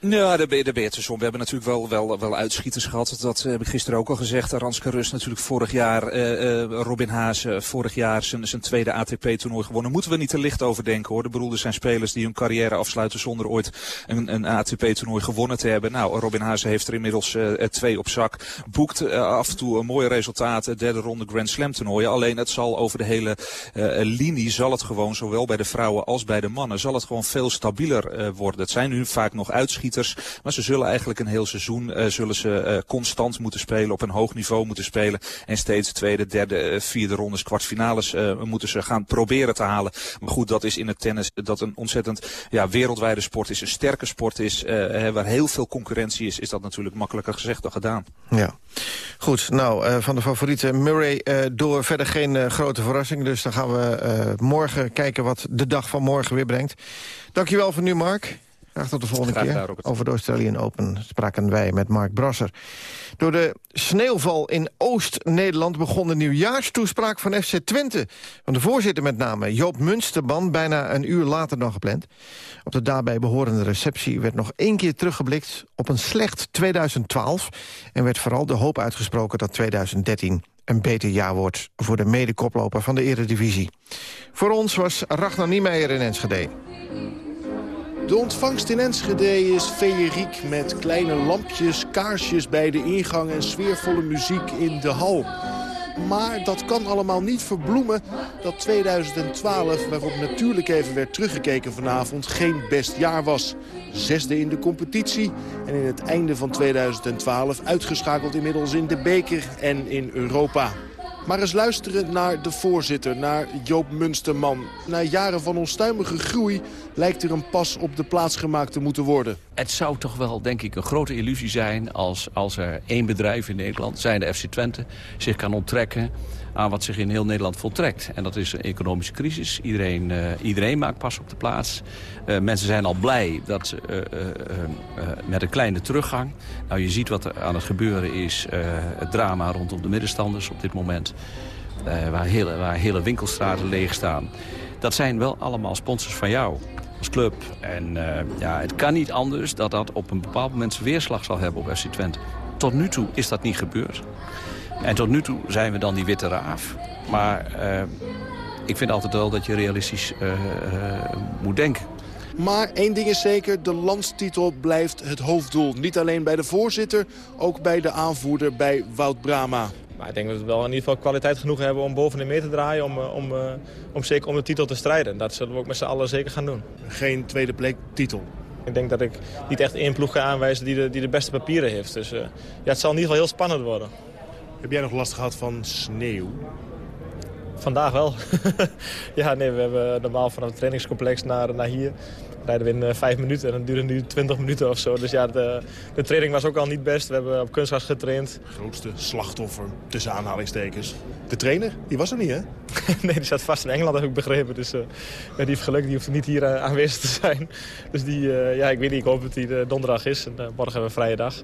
Nou, daar ben je, daar ben je We hebben natuurlijk wel, wel, wel uitschieters gehad. Dat heb ik gisteren ook al gezegd. Ranska Rus natuurlijk vorig jaar. Uh, uh, Robin Haas vorig jaar zijn, zijn tweede ATP-toernooi gewonnen. Moeten we niet te licht over denken hoor. De bedoelde zijn spelers die hun carrière afsluiten zonder ooit een, een ATP-toernooi gewonnen te hebben. Nou, Robin Haas heeft er inmiddels twee op zak. Boekt af en toe een mooie resultaten. Derde ronde Grand Slam toernooien. Alleen het zal over de hele linie zal het gewoon, zowel bij de vrouwen als bij de mannen, zal het gewoon veel stabieler worden. Het zijn nu vaak nog uitschieters. Maar ze zullen eigenlijk een heel seizoen uh, zullen ze, uh, constant moeten spelen, op een hoog niveau moeten spelen. En steeds tweede, derde, uh, vierde rondes, kwartfinales moeten ze gaan proberen te halen. Maar goed, dat is in het tennis dat een ontzettend ja, wereldwijde sport is. Een sterke sport is, waar heel veel concurrentie is, is dat natuurlijk makkelijker gezegd dan gedaan. Ja, goed. Nou, van de favorieten Murray door verder geen grote verrassing. Dus dan gaan we morgen kijken wat de dag van morgen weer brengt. Dankjewel voor nu, Mark. Graag tot de volgende Graag keer. Over de Australian Open spraken wij met Mark Brasser. Door de sneeuwval in Oost-Nederland begon de nieuwjaarstoespraak van FC Twente. Van de voorzitter met name, Joop Munsterman, bijna een uur later dan gepland. Op de daarbij behorende receptie werd nog één keer teruggeblikt op een slecht 2012... en werd vooral de hoop uitgesproken dat 2013 een beter jaar wordt voor de medekoploper van de Eredivisie. Voor ons was Ragnar Niemeyer in Enschede. De ontvangst in Enschede is feeriek met kleine lampjes, kaarsjes bij de ingang en sfeervolle muziek in de hal. Maar dat kan allemaal niet verbloemen dat 2012, waarop natuurlijk even werd teruggekeken vanavond, geen best jaar was. Zesde in de competitie en in het einde van 2012 uitgeschakeld inmiddels in de beker en in Europa. Maar eens luisteren naar de voorzitter, naar Joop Munsterman. Na jaren van onstuimige groei lijkt er een pas op de plaats gemaakt te moeten worden. Het zou toch wel, denk ik, een grote illusie zijn... als, als er één bedrijf in Nederland, zijn de FC Twente, zich kan onttrekken aan wat zich in heel Nederland voltrekt. En dat is een economische crisis. Iedereen, uh, iedereen maakt pas op de plaats. Uh, mensen zijn al blij dat ze uh, met een kleine teruggang... Nou, je ziet wat er aan het gebeuren is. het drama rondom de middenstanders op dit moment. waar, hele, waar hele winkelstraten leeg staan. Dat zijn wel allemaal sponsors van jou als club. En ja, het kan niet anders dat dat op een bepaald moment weerslag zal hebben op FC Twente. Tot nu toe is dat niet gebeurd. En tot nu toe zijn we dan die witte raaf. Maar uh, ik vind altijd wel dat je realistisch uh, moet denken. Maar één ding is zeker, de landstitel blijft het hoofddoel. Niet alleen bij de voorzitter, ook bij de aanvoerder bij Wout Brama. Maar ik denk dat we wel in ieder geval kwaliteit genoeg hebben om boven de meer te draaien... om, om, om zeker om de titel te strijden. Dat zullen we ook met z'n allen zeker gaan doen. Geen tweede plek titel? Ik denk dat ik niet echt één ploeg ga aanwijzen die de, die de beste papieren heeft. Dus ja, het zal in ieder geval heel spannend worden. Heb jij nog last gehad van sneeuw? Vandaag wel. ja, nee, we hebben normaal vanaf het trainingscomplex naar, naar hier rijden we in vijf minuten en dan duurt het nu 20 minuten of zo. Dus ja, de, de training was ook al niet best. We hebben op kunstgras getraind. Grootste slachtoffer, tussen aanhalingstekens. De trainer, die was er niet, hè? nee, die zat vast in Engeland, heb ik begrepen. Dus uh, die heeft geluk, die hoeft niet hier uh, aanwezig te zijn. Dus die, ja, ik weet niet, ik hoop dat hij donderdag is. En morgen hebben we een vrije dag.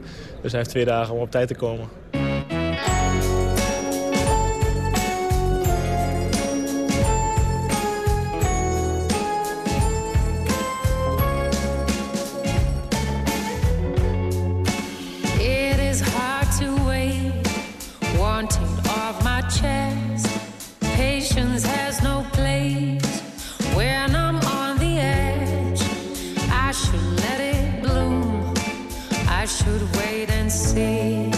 Dus hij heeft twee dagen om op tijd te komen. should wait and see.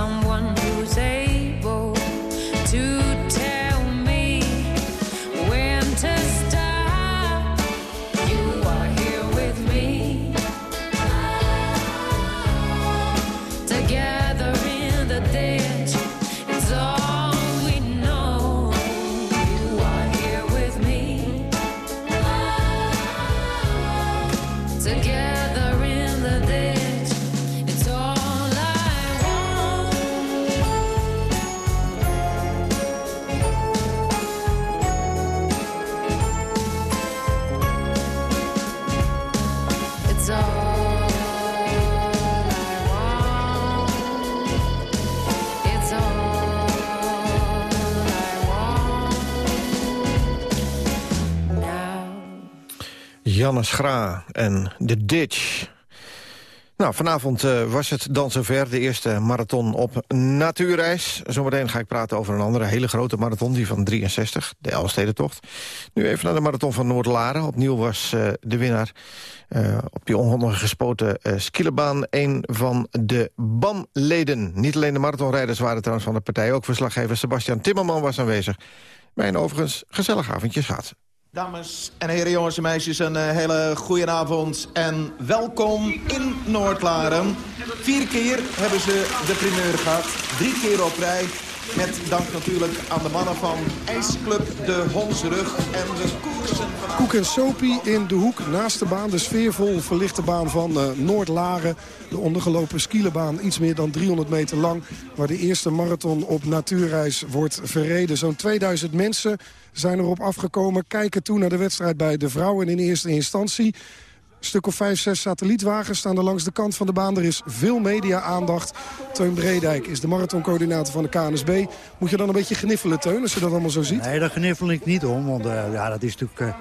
someone who says. Janne Schra en The Ditch. Nou, vanavond uh, was het dan zover, de eerste marathon op natuurreis. Zometeen ga ik praten over een andere hele grote marathon, die van 63, de Elfstedentocht. Nu even naar de marathon van Noord-Laren. Opnieuw was uh, de winnaar uh, op die ongespoten skielenbaan een van de BAM-leden. Niet alleen de marathonrijders waren trouwens van de partij, ook verslaggever Sebastian Timmerman was aanwezig. Bij een overigens gezellig avondje schaatsen. Dames en heren, jongens en meisjes, een uh, hele goede avond en welkom in Noordlaren. Vier keer hebben ze de primeur gehad, drie keer op rij. Met dank natuurlijk aan de mannen van IJsclub de Hondsrug en de koersen van... Koek en Sopie in de hoek naast de baan. De sfeervol verlichte baan van uh, Noordlaren. De ondergelopen skielenbaan iets meer dan 300 meter lang. Waar de eerste marathon op natuurreis wordt verreden. Zo'n 2000 mensen zijn erop afgekomen. Kijken toe naar de wedstrijd bij de vrouwen in eerste instantie. Een stuk of vijf, zes satellietwagens staan er langs de kant van de baan. Er is veel media-aandacht. Teun Bredijk is de marathoncoördinator van de KNSB. Moet je dan een beetje gniffelen, Teun, als je dat allemaal zo ziet? Nee, daar gniffel ik niet om, want uh, ja, dat is natuurlijk uh,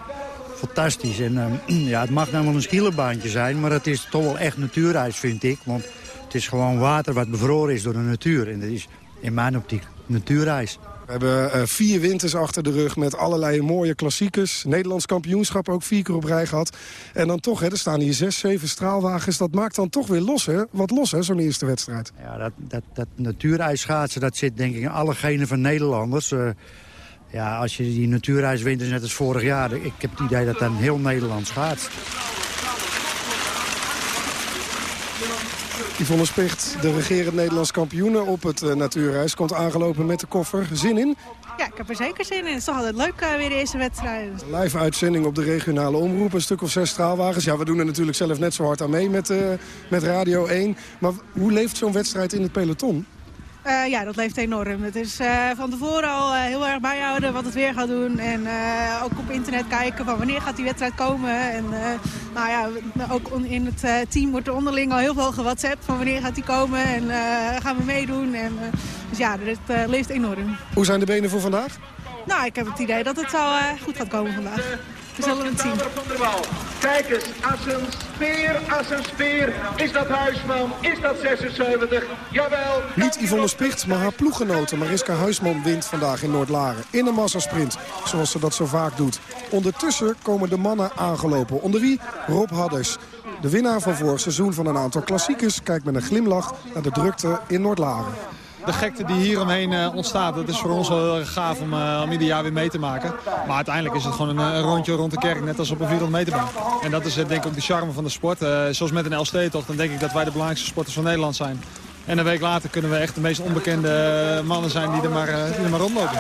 fantastisch. En uh, ja, het mag nou wel een skielerbaantje zijn, maar het is toch wel echt natuurreis, vind ik. Want Het is gewoon water wat bevroren is door de natuur. En dat is in mijn optiek natuurreis. We hebben eh, vier winters achter de rug met allerlei mooie klassiekers. Nederlands kampioenschap ook vier keer op rij gehad. En dan toch, hè, er staan hier zes, zeven straalwagens. Dat maakt dan toch weer los, hè? Wat los, hè, zo'n eerste wedstrijd. Ja, dat, dat, dat natuurijsschaatsen, dat zit denk ik in alle genen van Nederlanders. Eh, ja, als je die natuurreis wint, is net als vorig jaar. Ik heb het idee dat dan heel Nederland schaatst. Yvonne Spicht, de regerend Nederlands kampioene op het uh, natuurreis... komt aangelopen met de koffer. Zin in? Ja, ik heb er zeker zin in. Het is toch altijd leuk uh, weer de eerste wedstrijd. Live uitzending op de regionale omroep. Een stuk of zes straalwagens. Ja, we doen er natuurlijk zelf net zo hard aan mee met, uh, met Radio 1. Maar hoe leeft zo'n wedstrijd in het peloton? Uh, ja, dat leeft enorm. Het is uh, van tevoren al uh, heel erg bijhouden wat het weer gaat doen. En ook op internet kijken van wanneer gaat die wedstrijd komen. En nou ja, ook in het team wordt er onderling al heel veel gewhatsappt van wanneer gaat die komen. En gaan we meedoen. En, dus ja, het leeft enorm. Hoe zijn de benen voor vandaag? Nou, ik heb het idee dat het wel goed gaat komen vandaag. We zullen het zien. Kijk eens, als een speer, als een speer. Is dat Huisman? Is dat 76? Jawel. Niet Yvonne Spicht, maar haar ploeggenote Mariska Huisman wint vandaag in Noord-Laren. In een massasprint, zoals ze dat zo vaak doet. Ondertussen komen de mannen aangelopen. Onder wie Rob Hadders. De winnaar van vorig seizoen van een aantal klassiekers... kijkt met een glimlach naar de drukte in Noord-Laren de gekte die hieromheen uh, ontstaat, dat is voor ons wel heel erg gaaf om, uh, om ieder jaar weer mee te maken. Maar uiteindelijk is het gewoon een, een, rondje rond de kerk, net als op een 400 meterbaan. En dat is uh, denk ik ook de charme van de sport. zoals met een LST-tocht, dan denk ik dat wij de belangrijkste sporters van Nederland zijn. En een week later kunnen we echt de meest onbekende mannen zijn die er maar, rondlopen.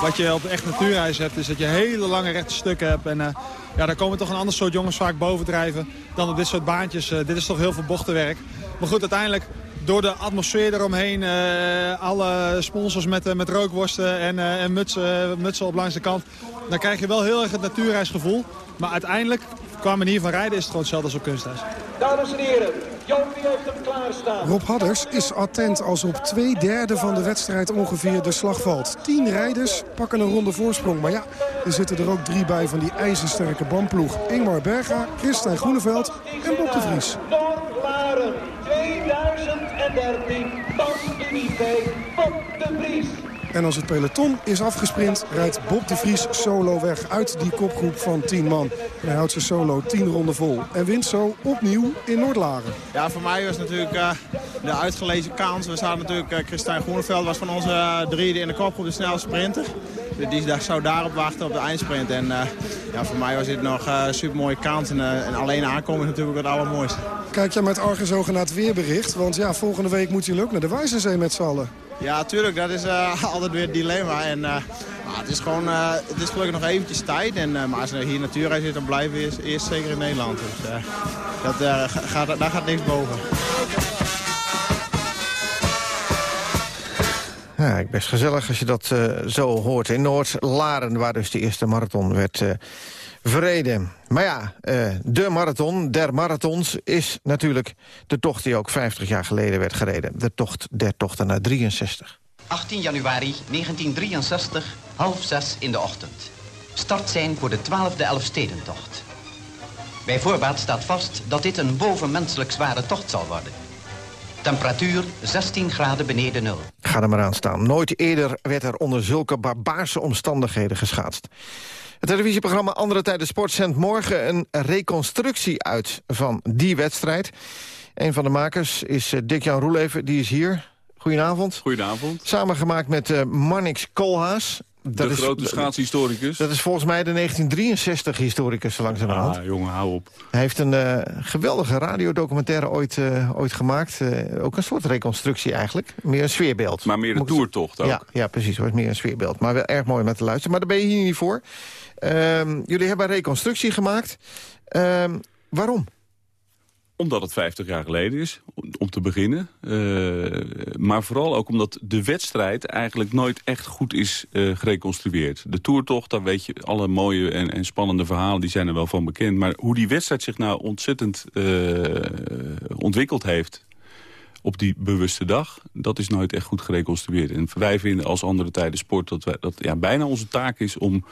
Wat je op echt natuurreis hebt, is dat je hele lange rechte stukken hebt. En ja, daar komen toch een ander soort jongens vaak bovendrijven dan op dit soort baantjes. dit is toch heel veel bochtenwerk. Maar goed, uiteindelijk door de atmosfeer eromheen, uh, alle sponsors met, uh, met rookworsten en, uh, en mutsen, mutsen op langs de kant. Dan krijg je wel heel erg het natuurreisgevoel. Maar uiteindelijk, qua manier van rijden, is het gewoon hetzelfde als op kunsthuis. Dames en heren, Jopie heeft hem klaarstaan. Rob Hadders is attent als op twee derde van de wedstrijd ongeveer de slag valt. Tien rijders pakken een ronde voorsprong. Maar ja, er zitten er ook drie bij van die ijzersterke bandploeg. Ingmar Berga, Christijn Groeneveld en Bob de Vries. Noord-Laren 2013, Bas Unive, Bob de Vries. En als het peloton is afgesprint, rijdt Bob de Vries solo weg uit die kopgroep van 10 man. En hij houdt zijn solo 10 ronden vol en wint zo opnieuw in Noordlaren. Ja, voor mij was natuurlijk uh, de uitgelezen kans. We zaten natuurlijk, uh, Christijn Groeneveld was van onze uh, drie in de kopgroep de snelste sprinter. Dus die zou daarop wachten op de eindsprint. En ja, voor mij was dit nog een super mooie kans. En, en alleen aankomen is natuurlijk het allermooiste. Kijk jij met argusogen naar het weerbericht? Want ja, volgende week moet jullie ook naar de Wijzenzee met z'n allen. Ja, tuurlijk. Dat is uh, altijd weer het dilemma. En, uh, het is gewoon, uh, het is gelukkig nog eventjes tijd. En, maar als er hier natuurreis zit, dan blijven we eerst, eerst zeker in Nederland. Dus dat, gaat, daar gaat niks boven. Ja, best gezellig als je dat zo hoort. In Noord-Laren, waar dus de eerste marathon werd verreden. Maar ja, uh, de marathon der marathons is natuurlijk de tocht die ook 50 jaar geleden werd gereden. De tocht der tochten naar 63. 18 januari 1963, half zes in de ochtend. Start zijn voor de 12e Elfstedentocht. Bij voorbaat staat vast dat dit een bovenmenselijk zware tocht zal worden. Temperatuur 16 graden beneden nul. Ga er maar aan staan. Nooit eerder werd er onder zulke barbaarse omstandigheden geschaatst. Het televisieprogramma Andere Tijden Sport zendt morgen een reconstructie uit van die wedstrijd. Een van de makers is eh, Dick-Jan Roeleven, die is hier. Goedenavond. Goedenavond. Samengemaakt met uh, Marnix Koolhaas. Dat de is, grote schaatshistoricus. Dat is volgens mij de 1963-historicus, zo langzamerhand. Ah, jongen, hou op. Hij heeft een uh, geweldige radiodocumentaire ooit, uh, ooit gemaakt. Uh, ook een soort reconstructie eigenlijk. Meer een sfeerbeeld. Maar meer een toertocht ook. Ja, ja precies. Het meer een sfeerbeeld. Maar wel erg mooi met te luisteren. Maar daar ben je hier niet voor. Um, jullie hebben een reconstructie gemaakt. Um, waarom? Omdat het 50 jaar geleden is, om te beginnen. Uh, maar vooral ook omdat de wedstrijd eigenlijk nooit echt goed is uh, gereconstrueerd. De toertocht, daar weet je, alle mooie en, en, spannende verhalen, die zijn er wel van bekend. Maar hoe die wedstrijd zich nou ontzettend uh, ontwikkeld heeft op die bewuste dag, dat is nooit echt goed gereconstrueerd. En wij vinden als andere tijden sport dat, wij, dat ja, bijna onze taak is om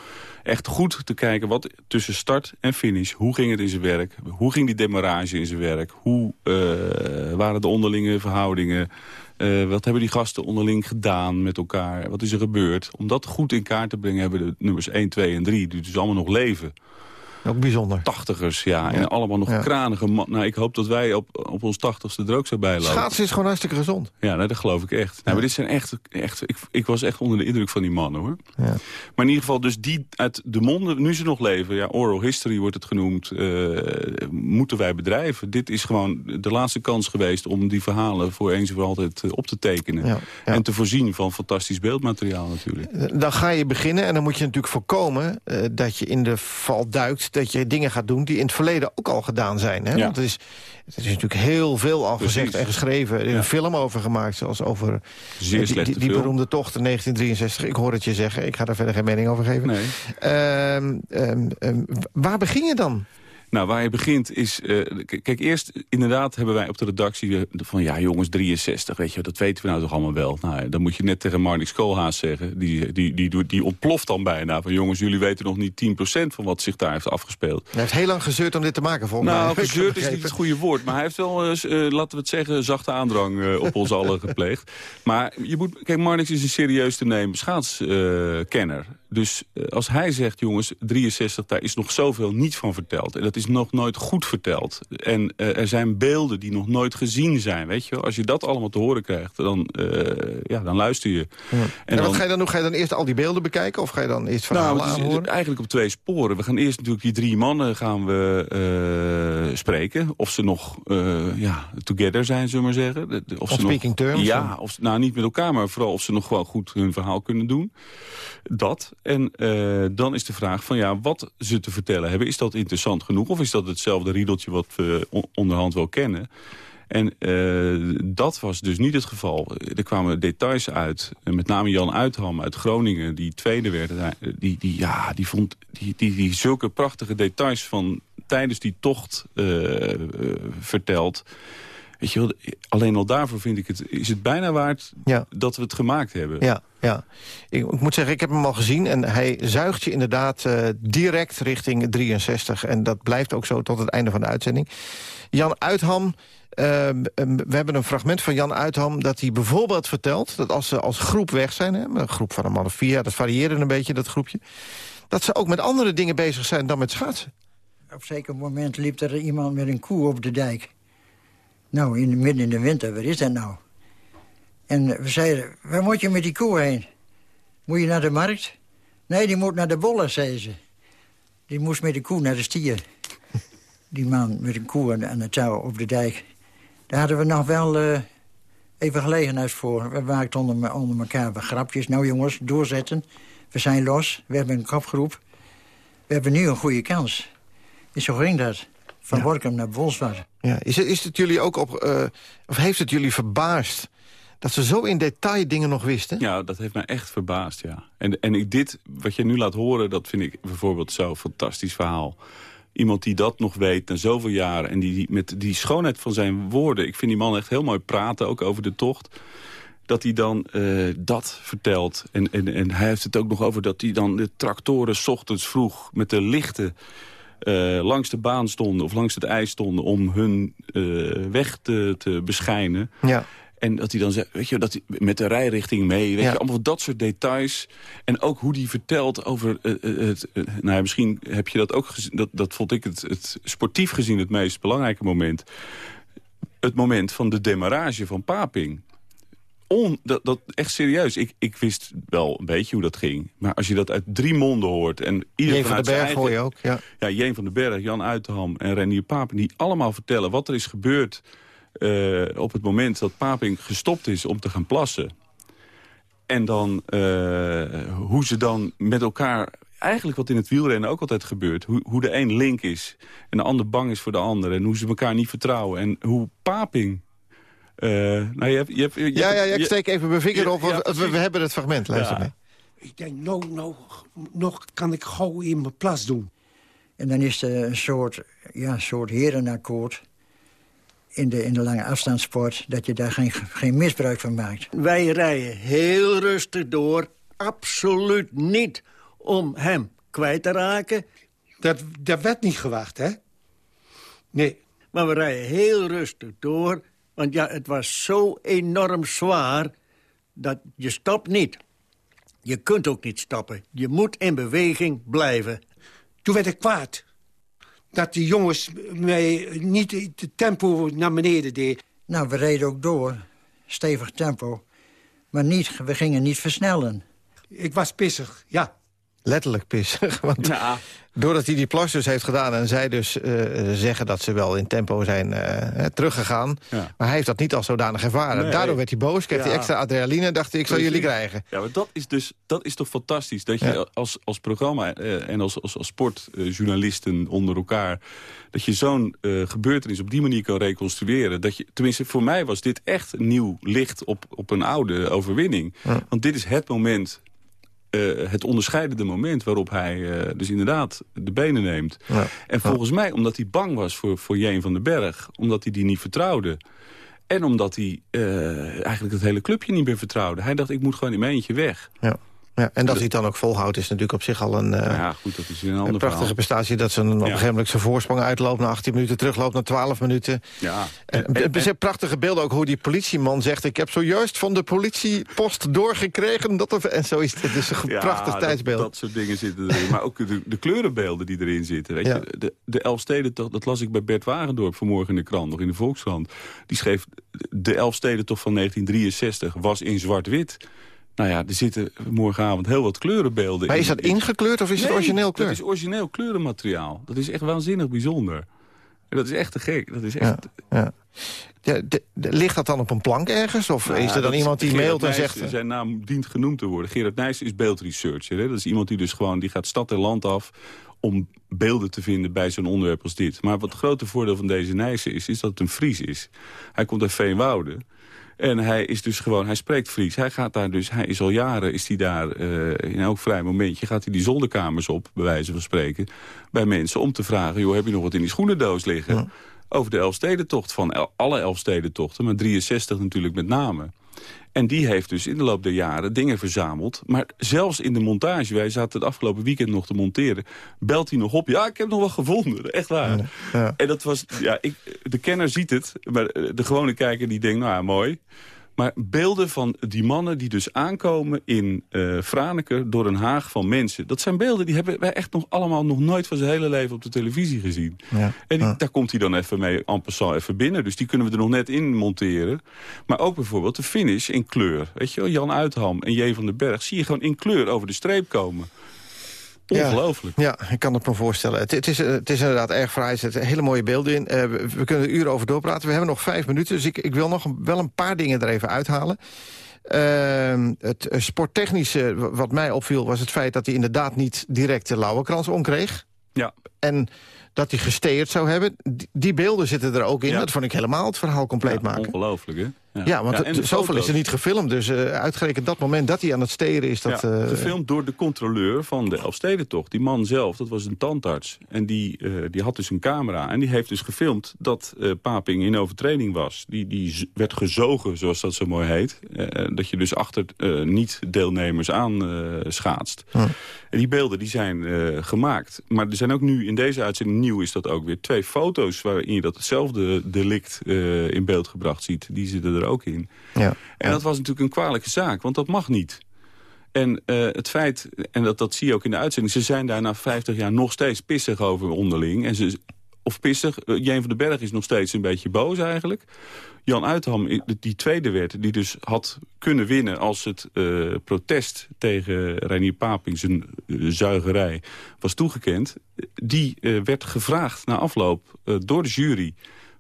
echt goed te kijken wat tussen start en finish, hoe ging het in zijn werk, hoe ging die demarrage in zijn werk, hoe eh, waren de onderlinge verhoudingen, eh, wat hebben die gasten onderling gedaan met elkaar, wat is er gebeurd. Om dat goed in kaart te brengen hebben de nummers 1, 2 en 3, die dus allemaal nog leven. Ook bijzonder. Tachtigers, ja. En allemaal nog kranige man. Nou, ik hoop dat wij op, op ons tachtigste er ook zo bij lopen. Schaatsen is gewoon hartstikke gezond. Ja, nee, dat geloof ik echt. Nou, maar dit zijn echt, echt ik, ik was echt onder de indruk van die mannen, hoor. Ja. Maar in ieder geval, dus die uit de monden, nu ze nog leven... ja, oral history wordt het genoemd, eh, moeten wij bedrijven. Dit is gewoon de laatste kans geweest om die verhalen... voor eens en voor altijd eh, op te tekenen. Ja, En te voorzien van fantastisch beeldmateriaal natuurlijk. Eh, Dan ga je beginnen en dan moet je natuurlijk voorkomen... dat je in de val duikt, dat je dingen gaat doen... die in het verleden ook al gedaan zijn. Hè? Ja. Want het is, het is natuurlijk heel veel al Precies. gezegd en geschreven. Er is Ja. een film over gemaakt, zoals over Zeer die, beroemde tocht in 1963. Ik hoor het je zeggen, ik ga daar verder geen mening over geven. Nee. Ehm, ehm, ehm, waar begin je dan? Nou, waar je begint is... eh, kijk, eerst inderdaad hebben wij op de redactie eh, van... ja, jongens, 63, weet je, dat weten we nou toch allemaal wel. Nou, dan moet je net tegen Marnix Koolhaas zeggen. Die, die, die, doet- die ontploft dan bijna. Van jongens, jullie weten nog niet 10% van wat zich daar heeft afgespeeld. Hij heeft heel lang gezeurd om dit te maken, volgens mij. Nou, Heb ik gezeurd is niet het goede woord. Maar hij heeft wel, eh, s- eh, laten we het zeggen, zachte aandrang op ons allen gepleegd. Maar je moet, kijk, Marnix is een serieus te nemen schaatskenner. Dus eh, als hij zegt, jongens, 63, daar is nog zoveel niet van verteld. En dat is nog nooit goed verteld. En eh, er zijn beelden die nog nooit gezien zijn, weet je wel. Als je dat allemaal te horen krijgt, dan, eh, ja, dan luister je. En, wat ga je dan doen? Ga je dan eerst al die beelden bekijken? Of ga je dan eerst verhalen nou, het is aanhoren? eigenlijk op twee sporen. We gaan eerst natuurlijk die drie mannen gaan we eh, spreken. Of ze nog eh, ja, together zijn, zullen we maar zeggen. Of nog, speaking terms, Ja, ja. of, nou niet met elkaar, maar vooral of ze nog wel goed hun verhaal kunnen doen. Dat. En eh, dan is de vraag van ja, wat ze te vertellen hebben. Is dat interessant genoeg? Of is dat hetzelfde riedeltje wat we on- onderhand wel kennen? En eh, dat was dus niet het geval. Er kwamen details uit. Met name Jan Uitham uit Groningen, die tweede werd. eh, Die, die, ja, die vond die, die, die zulke prachtige details van tijdens die tocht eh, eh, verteld. Weet je wel, alleen al daarvoor vind ik het, is het bijna waard Ja. dat we het gemaakt hebben. Ja, ja. Ik, ik moet zeggen, ik heb hem al gezien en hij zuigt je inderdaad eh, direct richting 63. En dat blijft ook zo tot het einde van de uitzending. Jan Uitham, eh, we hebben een fragment van Jan Uitham... dat hij bijvoorbeeld vertelt dat als ze als groep weg zijn... Hè, een groep van een man of vier, dat varieerde een beetje, dat groepje... dat ze ook met andere dingen bezig zijn dan met schaatsen. Op een zeker moment liep er iemand met een koe op de dijk. Nou, in, midden in de winter, waar is dat nou? En we zeiden, waar moet je met die koe heen? Moet je naar de markt? Nee, die moet naar de bollen, zei ze. Die moest met de koe naar de stier. Die man met een koe aan, het touw op de dijk. Daar hadden we nog wel eh, even gelegenheid voor. We maakten onder, onder elkaar wat grapjes. Nou jongens, doorzetten. We zijn los. We hebben een kopgroep. We hebben nu een goede kans. En zo ging dat. Van Workum naar Bolsward. Ja, is, het, is het jullie ook op, eh, of heeft het jullie verbaasd dat ze zo in detail dingen nog wisten? Ja, dat heeft mij echt verbaasd, ja. En, en ik, dit, wat je nu laat horen, dat vind ik bijvoorbeeld zo'n fantastisch verhaal. Iemand die dat nog weet na zoveel jaren. En die, die met die schoonheid van zijn woorden. Ik vind die man echt heel mooi praten, ook over de tocht. Dat hij dan eh, dat vertelt. En, en, en hij heeft het ook nog over dat hij dan de tractoren 's ochtends vroeg met de lichten eh, langs de baan stonden of langs het ijs stonden om hun eh, weg te, te beschijnen. Ja. En dat hij dan zegt, weet je, dat hij met de rijrichting mee, weet Ja. je, allemaal dat soort details. En ook hoe hij vertelt over eh, het, eh, nou ja, misschien heb je dat ook gezien, dat, dat vond ik het, het sportief gezien het meest belangrijke moment. Het moment van de demarrage van Paping. On, dat, dat, echt serieus. Ik, ik wist wel een beetje hoe dat ging. Maar als je dat uit drie monden hoort... en ieder Jeen van zijn Berg eigen- hoor je ook, ja. ja, Jeen van den Berg, Jan Uiterham en Renier Paping... die allemaal vertellen wat er is gebeurd eh, op het moment dat Paping gestopt is om te gaan plassen. En dan eh, hoe ze dan met elkaar... Eigenlijk wat in het wielrennen ook altijd gebeurt. Hoe, hoe de een link is en de ander bang is voor de ander. En hoe ze elkaar niet vertrouwen. En hoe Paping... eh, nou, je hebt, je hebt, je Ja, ja, ja, ik je- steek even mijn vinger op. ja, we, hebben het fragment, luister Ja. mee. Ik denk, nou, nou, nog kan ik gauw in mijn plas doen. En dan is er een soort, ja, een soort herenakkoord. in de, in de lange afstandssport... dat je daar geen, geen misbruik van maakt. Wij rijden heel rustig door. Absoluut niet om hem kwijt te raken. Dat, dat werd niet gewacht, hè? Nee. Maar we rijden heel rustig door. Want ja, het was zo enorm zwaar dat je stopt niet. Je kunt ook niet stoppen. Je moet in beweging blijven. Toen werd ik kwaad. Dat die jongens mij niet het tempo naar beneden deden. Nou, we reden ook door. Stevig tempo. Maar niet, we gingen niet versnellen. Ik was pissig, ja. Letterlijk pissig. Want doordat hij die plas dus heeft gedaan... en zij dus eh, zeggen dat ze wel in tempo zijn eh, teruggegaan... maar hij heeft dat niet als zodanig ervaren. Nee. Daardoor werd hij boos, kreeg hij Ja. extra adrenaline... en dacht hij, ik zal jullie krijgen. Ja, maar dat is dus dat is toch fantastisch. Dat je Ja. als, als programma eh, en als, als, als sportjournalisten onder elkaar... dat je zo'n gebeurtenis op die manier kan reconstrueren. Dat je, tenminste, voor mij was dit echt nieuw licht op, op een oude overwinning. Want dit is het moment... eh, het onderscheidende moment waarop hij eh, dus inderdaad de benen neemt. En volgens mij, omdat hij bang was voor, voor Jeen van den Berg... omdat hij die niet vertrouwde... En omdat hij eh, eigenlijk het hele clubje niet meer vertrouwde. Hij dacht, ik moet gewoon in mijn eentje weg. Ja. Ja, en dat hij het dan ook volhoudt is natuurlijk op zich al een, eh, ja, goed, dat is een prachtige verhaal. prestatie. Dat ze een, op een gegeven moment zijn voorsprong uitloopt na 18 minuten... terugloopt naar 12 minuten. Ja. En, er zijn prachtige beelden ook hoe die politieman zegt... ik heb zojuist van de politiepost doorgekregen. Dat er, en zo is het dus een Ja, prachtig dat- tijdsbeeld. Dat, soort dingen zitten erin. Maar ook de, de kleurenbeelden die erin zitten. Weet je, de, de Elfstedentocht, dat las ik bij Bert Wagendorp vanmorgen in de krant, nog in de Volkskrant. Die schreef, de Elfstedentocht van 1963 was in zwart-wit. Nou ja, er zitten morgenavond heel wat kleurenbeelden Maar in. is dat ingekleurd of is het Nee, origineel kleur? dat is origineel kleurenmateriaal. Dat is echt waanzinnig bijzonder. En dat is echt te gek. Dat is echt... Ja. Ja, de- de- ligt dat dan op een plank ergens? Of Nou is er dan iemand die Gerard mailt en Nijs, zegt... Zijn naam dient genoemd te worden. Gerard Nijs is beeldresearcher. Hè? Dat is iemand die dus gewoon die gaat stad en land af om beelden te vinden bij zo'n onderwerp als dit. Maar wat het grote voordeel van deze Nijssen is, is dat het een Fries is. Hij komt uit Veenwouden. En hij is dus gewoon, hij spreekt Fries. Hij gaat daar dus, hij is al jaren, is hij daar eh, in elk vrij momentje, gaat hij die zolderkamers op, bij wijze van spreken, bij mensen om te vragen, joh, heb je nog wat in die schoenendoos liggen? Over de Elfstedentocht, van el- alle Elfstedentochten, maar 63 natuurlijk met name. En die heeft dus in de loop der jaren dingen verzameld. Maar zelfs in de montage, wij zaten het afgelopen weekend nog te monteren... belt hij nog op, ja, ik heb nog wat gevonden. Echt waar. En dat was, ja, ik, de kenner ziet het, maar de gewone kijker die denkt, nou ja, mooi. Maar beelden van die mannen die dus aankomen in eh Franeker door een haag van mensen. Dat zijn beelden die hebben wij echt nog allemaal nog nooit van zijn hele leven op de televisie gezien. Ja. En die, daar komt hij dan even mee en passant even binnen. Dus die kunnen we er nog net in monteren. Maar ook bijvoorbeeld de finish in kleur. Weet je wel, Jan Uitham en J. van den Berg. Zie je gewoon in kleur over de streep komen. Ongelooflijk. Ja, ik kan het me voorstellen. Het, het, is, eh, het is inderdaad erg fraai. Er zitten hele mooie beelden in. Eh, we, we kunnen er uren over doorpraten. We hebben nog vijf minuten, dus ik, ik wil nog een- wel een paar dingen er even uithalen. Ehm, het eh, sporttechnische, wat mij opviel, was het feit dat hij inderdaad niet direct de Lauwerkrans omkreeg. Ja. En dat hij gesteerd zou hebben. Die, die beelden zitten er ook in. Ja. Dat vond ik helemaal het verhaal compleet maken. Ongelooflijk, hè? Ja, want het- zoveel is er niet gefilmd. Dus eh, uitgerekend dat moment dat hij aan het steren is... Dat, eh, gefilmd door de controleur van de Elfstedentocht. Die man zelf, dat was een tandarts. En die, eh, die had dus een camera. En die heeft dus gefilmd dat Paping in overtreding was. Die, die werd gezogen, zoals dat zo mooi heet. Dat je dus achter niet-deelnemers aan eh, schaatst. En die beelden die zijn gemaakt. Maar er zijn ook nu, in deze uitzending nieuw is dat ook weer... twee foto's waarin je dat hetzelfde delict in beeld gebracht ziet. Die zitten er ook in. Ja. En dat was natuurlijk een kwalijke zaak, want dat mag niet. En eh, het feit, en dat, dat zie je ook in de uitzending... ze zijn daar na 50 jaar nog steeds pissig over onderling. En ze, of pissig, uh, Jeen van den Berg is nog steeds een beetje boos eigenlijk. Jan Uitham, die tweede werd, die dus had kunnen winnen... als het eh, protest tegen Reinier Paping, zijn zuigerij, was toegekend... die werd gevraagd na afloop door de jury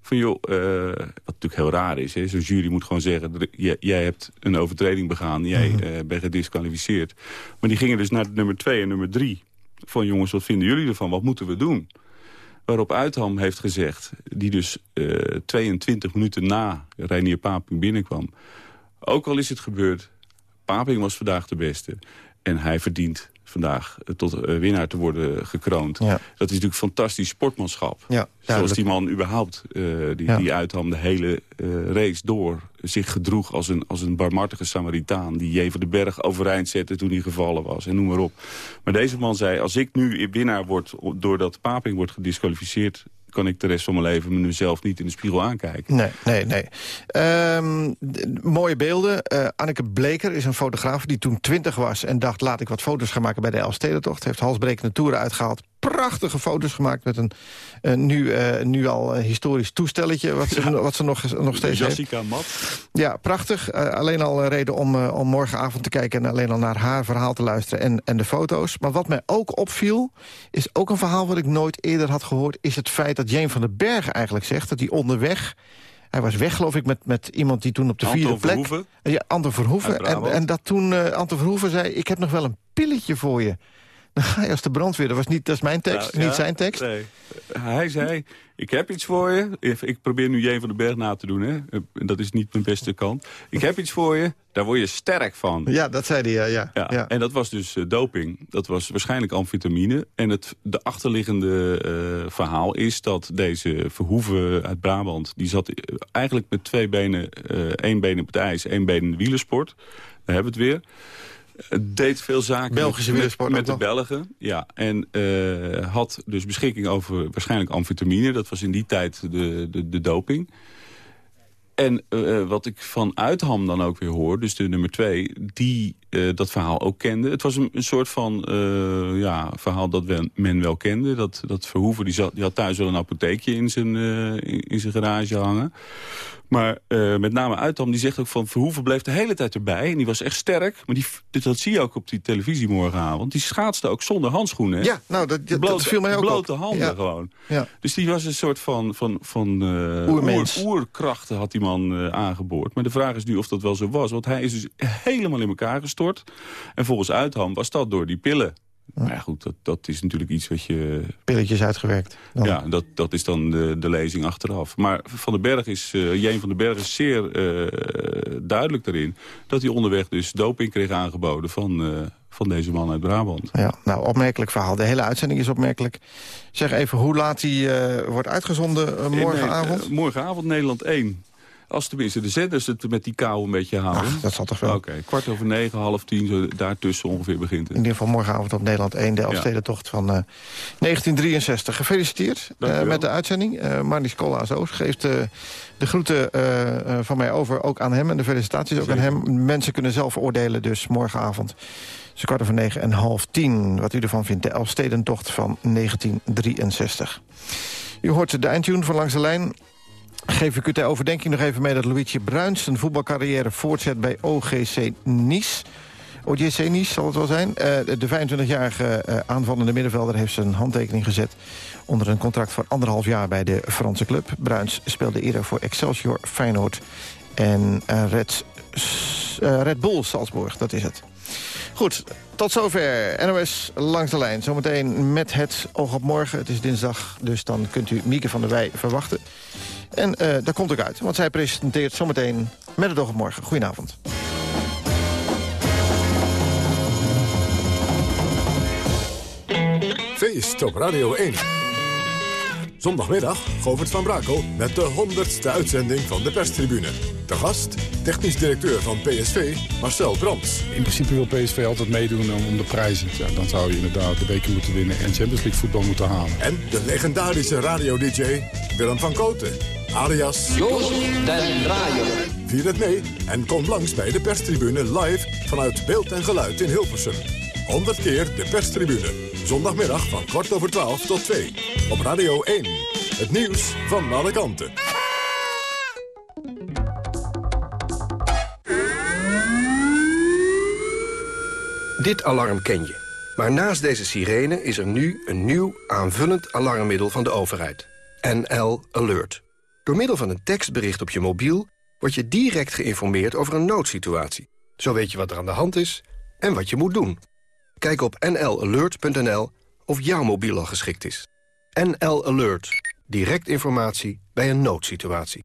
van joh, eh, wat natuurlijk heel raar is. hè, Zo'n jury moet gewoon zeggen, jij, jij hebt een overtreding begaan. Jij eh, bent gedisqualificeerd. Maar die gingen dus naar nummer twee en nummer drie. Van jongens, wat vinden jullie ervan? Wat moeten we doen? Waarop Uitham heeft gezegd, die dus eh 22 minuten na Reinier Paping binnenkwam. Ook al is het gebeurd, Paping was vandaag de beste. En hij verdient vandaag eh, tot eh, winnaar te worden gekroond. Ja. Dat is natuurlijk fantastisch sportmanschap. Ja, Zoals die man überhaupt, eh, die, Ja. die uitham de hele race door... zich gedroeg als een, als een barmhartige Samaritaan... die Jever de Berg overeind zette toen hij gevallen was. En noem maar op. Maar deze man zei, als ik nu winnaar word... doordat Paping wordt gedisqualificeerd... kan ik de rest van mijn leven mezelf niet in de spiegel aankijken. Nee, nee, nee. Ehm, mooie beelden. Eh, Anneke Bleker is een fotograaf die toen 20 was... en dacht, laat ik wat foto's gaan maken bij de Elfstedentocht. Heeft halsbrekende toeren uitgehaald. Prachtige foto's gemaakt met een nu, eh, nu al eh, historisch toestelletje... wat ze, wat ze nog, nog steeds heeft. Jessica Mat. Ja, prachtig. Eh, alleen al een reden om, om morgenavond te kijken... en alleen al naar haar verhaal te luisteren en, en de foto's. Maar wat mij ook opviel, is ook een verhaal wat ik nooit eerder had gehoord... is het feit dat Jane van den Bergen eigenlijk zegt... dat hij onderweg... Hij was weg, geloof ik, met, met iemand die toen op de vierde plek... Verhoeven. Ja, Anton Verhoeven. En, en dat toen Anton Verhoeven zei... ik heb nog wel een pilletje voor je. Dan ga je als de brandweer. Dat, was niet, dat is mijn tekst, Nou, niet zijn tekst. Nee. Hij zei, ik heb iets voor je. Ik probeer nu Jeen van den Berg na te doen. Hè. Dat is niet mijn beste kant. Ik heb iets voor je, daar word je sterk van. Ja, dat zei hij, ja. ja, Ja, ja. En dat was dus eh, doping. Dat was waarschijnlijk amfetamine. En het de achterliggende eh, verhaal is dat deze Verhoeven uit Brabant... die zat eh, eigenlijk met twee benen, eh, één been op het ijs, één been in de wielersport. Daar hebben we het weer. Eh, deed veel zaken Belgische met, met, de. Belgen. Ja, en eh, had dus beschikking over waarschijnlijk amfetamine. Dat was in die tijd de, de, de doping. En eh, wat ik van Uitham dan ook weer hoor, dus de nummer twee... die dat verhaal ook kende. Het was een, een soort van ja, verhaal dat we- men wel kende. Dat, dat Verhoeven die, zat, die had thuis wel een apotheekje in zijn, in, in zijn garage hangen. Maar eh, met name Uitham, die zegt ook van... Verhoeven bleef de hele tijd erbij en die was echt sterk. Maar die, dit- dat zie je ook op die televisie morgenavond. Die schaatste ook zonder handschoenen. hè? Ja, nou, dat, dat, blote, dat viel mij ook blote op. handen Ja. gewoon. Ja. Dus die was een soort van, van, van eh, oer- oerkrachten had die man eh, aangeboord. Maar de vraag is nu of dat wel zo was. Want hij is dus helemaal in elkaar gestort. En volgens Uitham was dat door die pillen. Maar ja, goed, dat, dat is natuurlijk iets wat je... Pilletjes uitgewerkt. Dan. Ja, dat, dat is dan de, de lezing achteraf. Maar Van den Berg is, Jeen van den Berg is zeer eh, duidelijk daarin... dat hij onderweg dus doping kreeg aangeboden van, eh, van deze man uit Brabant. Ja, nou, opmerkelijk verhaal. De hele uitzending is opmerkelijk. Zeg even hoe laat die eh, wordt uitgezonden morgenavond? Morgenavond Nederland 1. Als tenminste de zenders het met die kou een beetje houden. Ach, dat zal toch wel. Oké, kwart over negen, half tien, zo daartussen ongeveer begint het. In ieder geval morgenavond op Nederland 1, de Elfstedentocht van eh, 1963. Gefeliciteerd Dank u eh, met de uitzending. Eh Marlies Koolhaas-Oos geeft eh, de groeten eh, eh, van mij over, ook aan hem. En de felicitaties ook aan hem. Mensen kunnen zelf oordelen dus morgenavond. Dus kwart over negen en half tien. Wat u ervan vindt, de Elfstedentocht van 1963. U hoort de eindtune van Langs de Lijn. Geef ik u ter overdenking nog even mee dat Luigi Bruins... zijn voetbalcarrière voortzet bij OGC Nice. OGC Nice zal het wel zijn. Eh, de 25-jarige eh, aanvallende middenvelder heeft zijn handtekening gezet... onder een contract voor anderhalf jaar bij de Franse club. Bruins speelde eerder voor Excelsior, Feyenoord en eh, Red, Red Bull Salzburg. Dat is het. Goed, tot zover. NOS langs de lijn. Zometeen met het oog op morgen. Het is dinsdag, dus dan kunt u Mieke van der Wij verwachten. En eh daar komt ook uit, want zij presenteert zometeen met het oog op morgen. Goedenavond. Feest op Radio 1. Zondagmiddag Govert van Brakel met de 100ste uitzending van de perstribune. De gast, technisch directeur van PSV, Marcel Brands. In principe wil PSV altijd meedoen om, om de prijzen. Ja, dan zou je inderdaad de beker moeten winnen en Champions League voetbal moeten halen. En de legendarische radio-dj Willem van Koten. Alias Joost den Draaier. Vier het mee en kom langs bij de perstribune live vanuit beeld en geluid in Hilversum. 100 keer de perstribune. Zondagmiddag van kwart over 12 tot 2. Op Radio 1. Het nieuws van alle kanten. Dit alarm ken je. Maar naast deze sirene is er nu een nieuw aanvullend alarmmiddel van de overheid. NL Alert. Door middel van een tekstbericht op je mobiel... word je direct geïnformeerd over een noodsituatie. Zo weet je wat er aan de hand is en wat je moet doen. Kijk op nlalert.nl of jouw mobiel al geschikt is. NL Alert. Direct informatie bij een noodsituatie.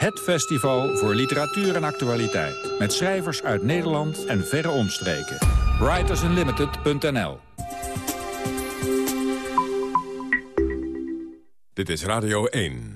Het festival voor literatuur en actualiteit. Met schrijvers uit Nederland en verre omstreken. WritersUnlimited.nl Dit is Radio 1.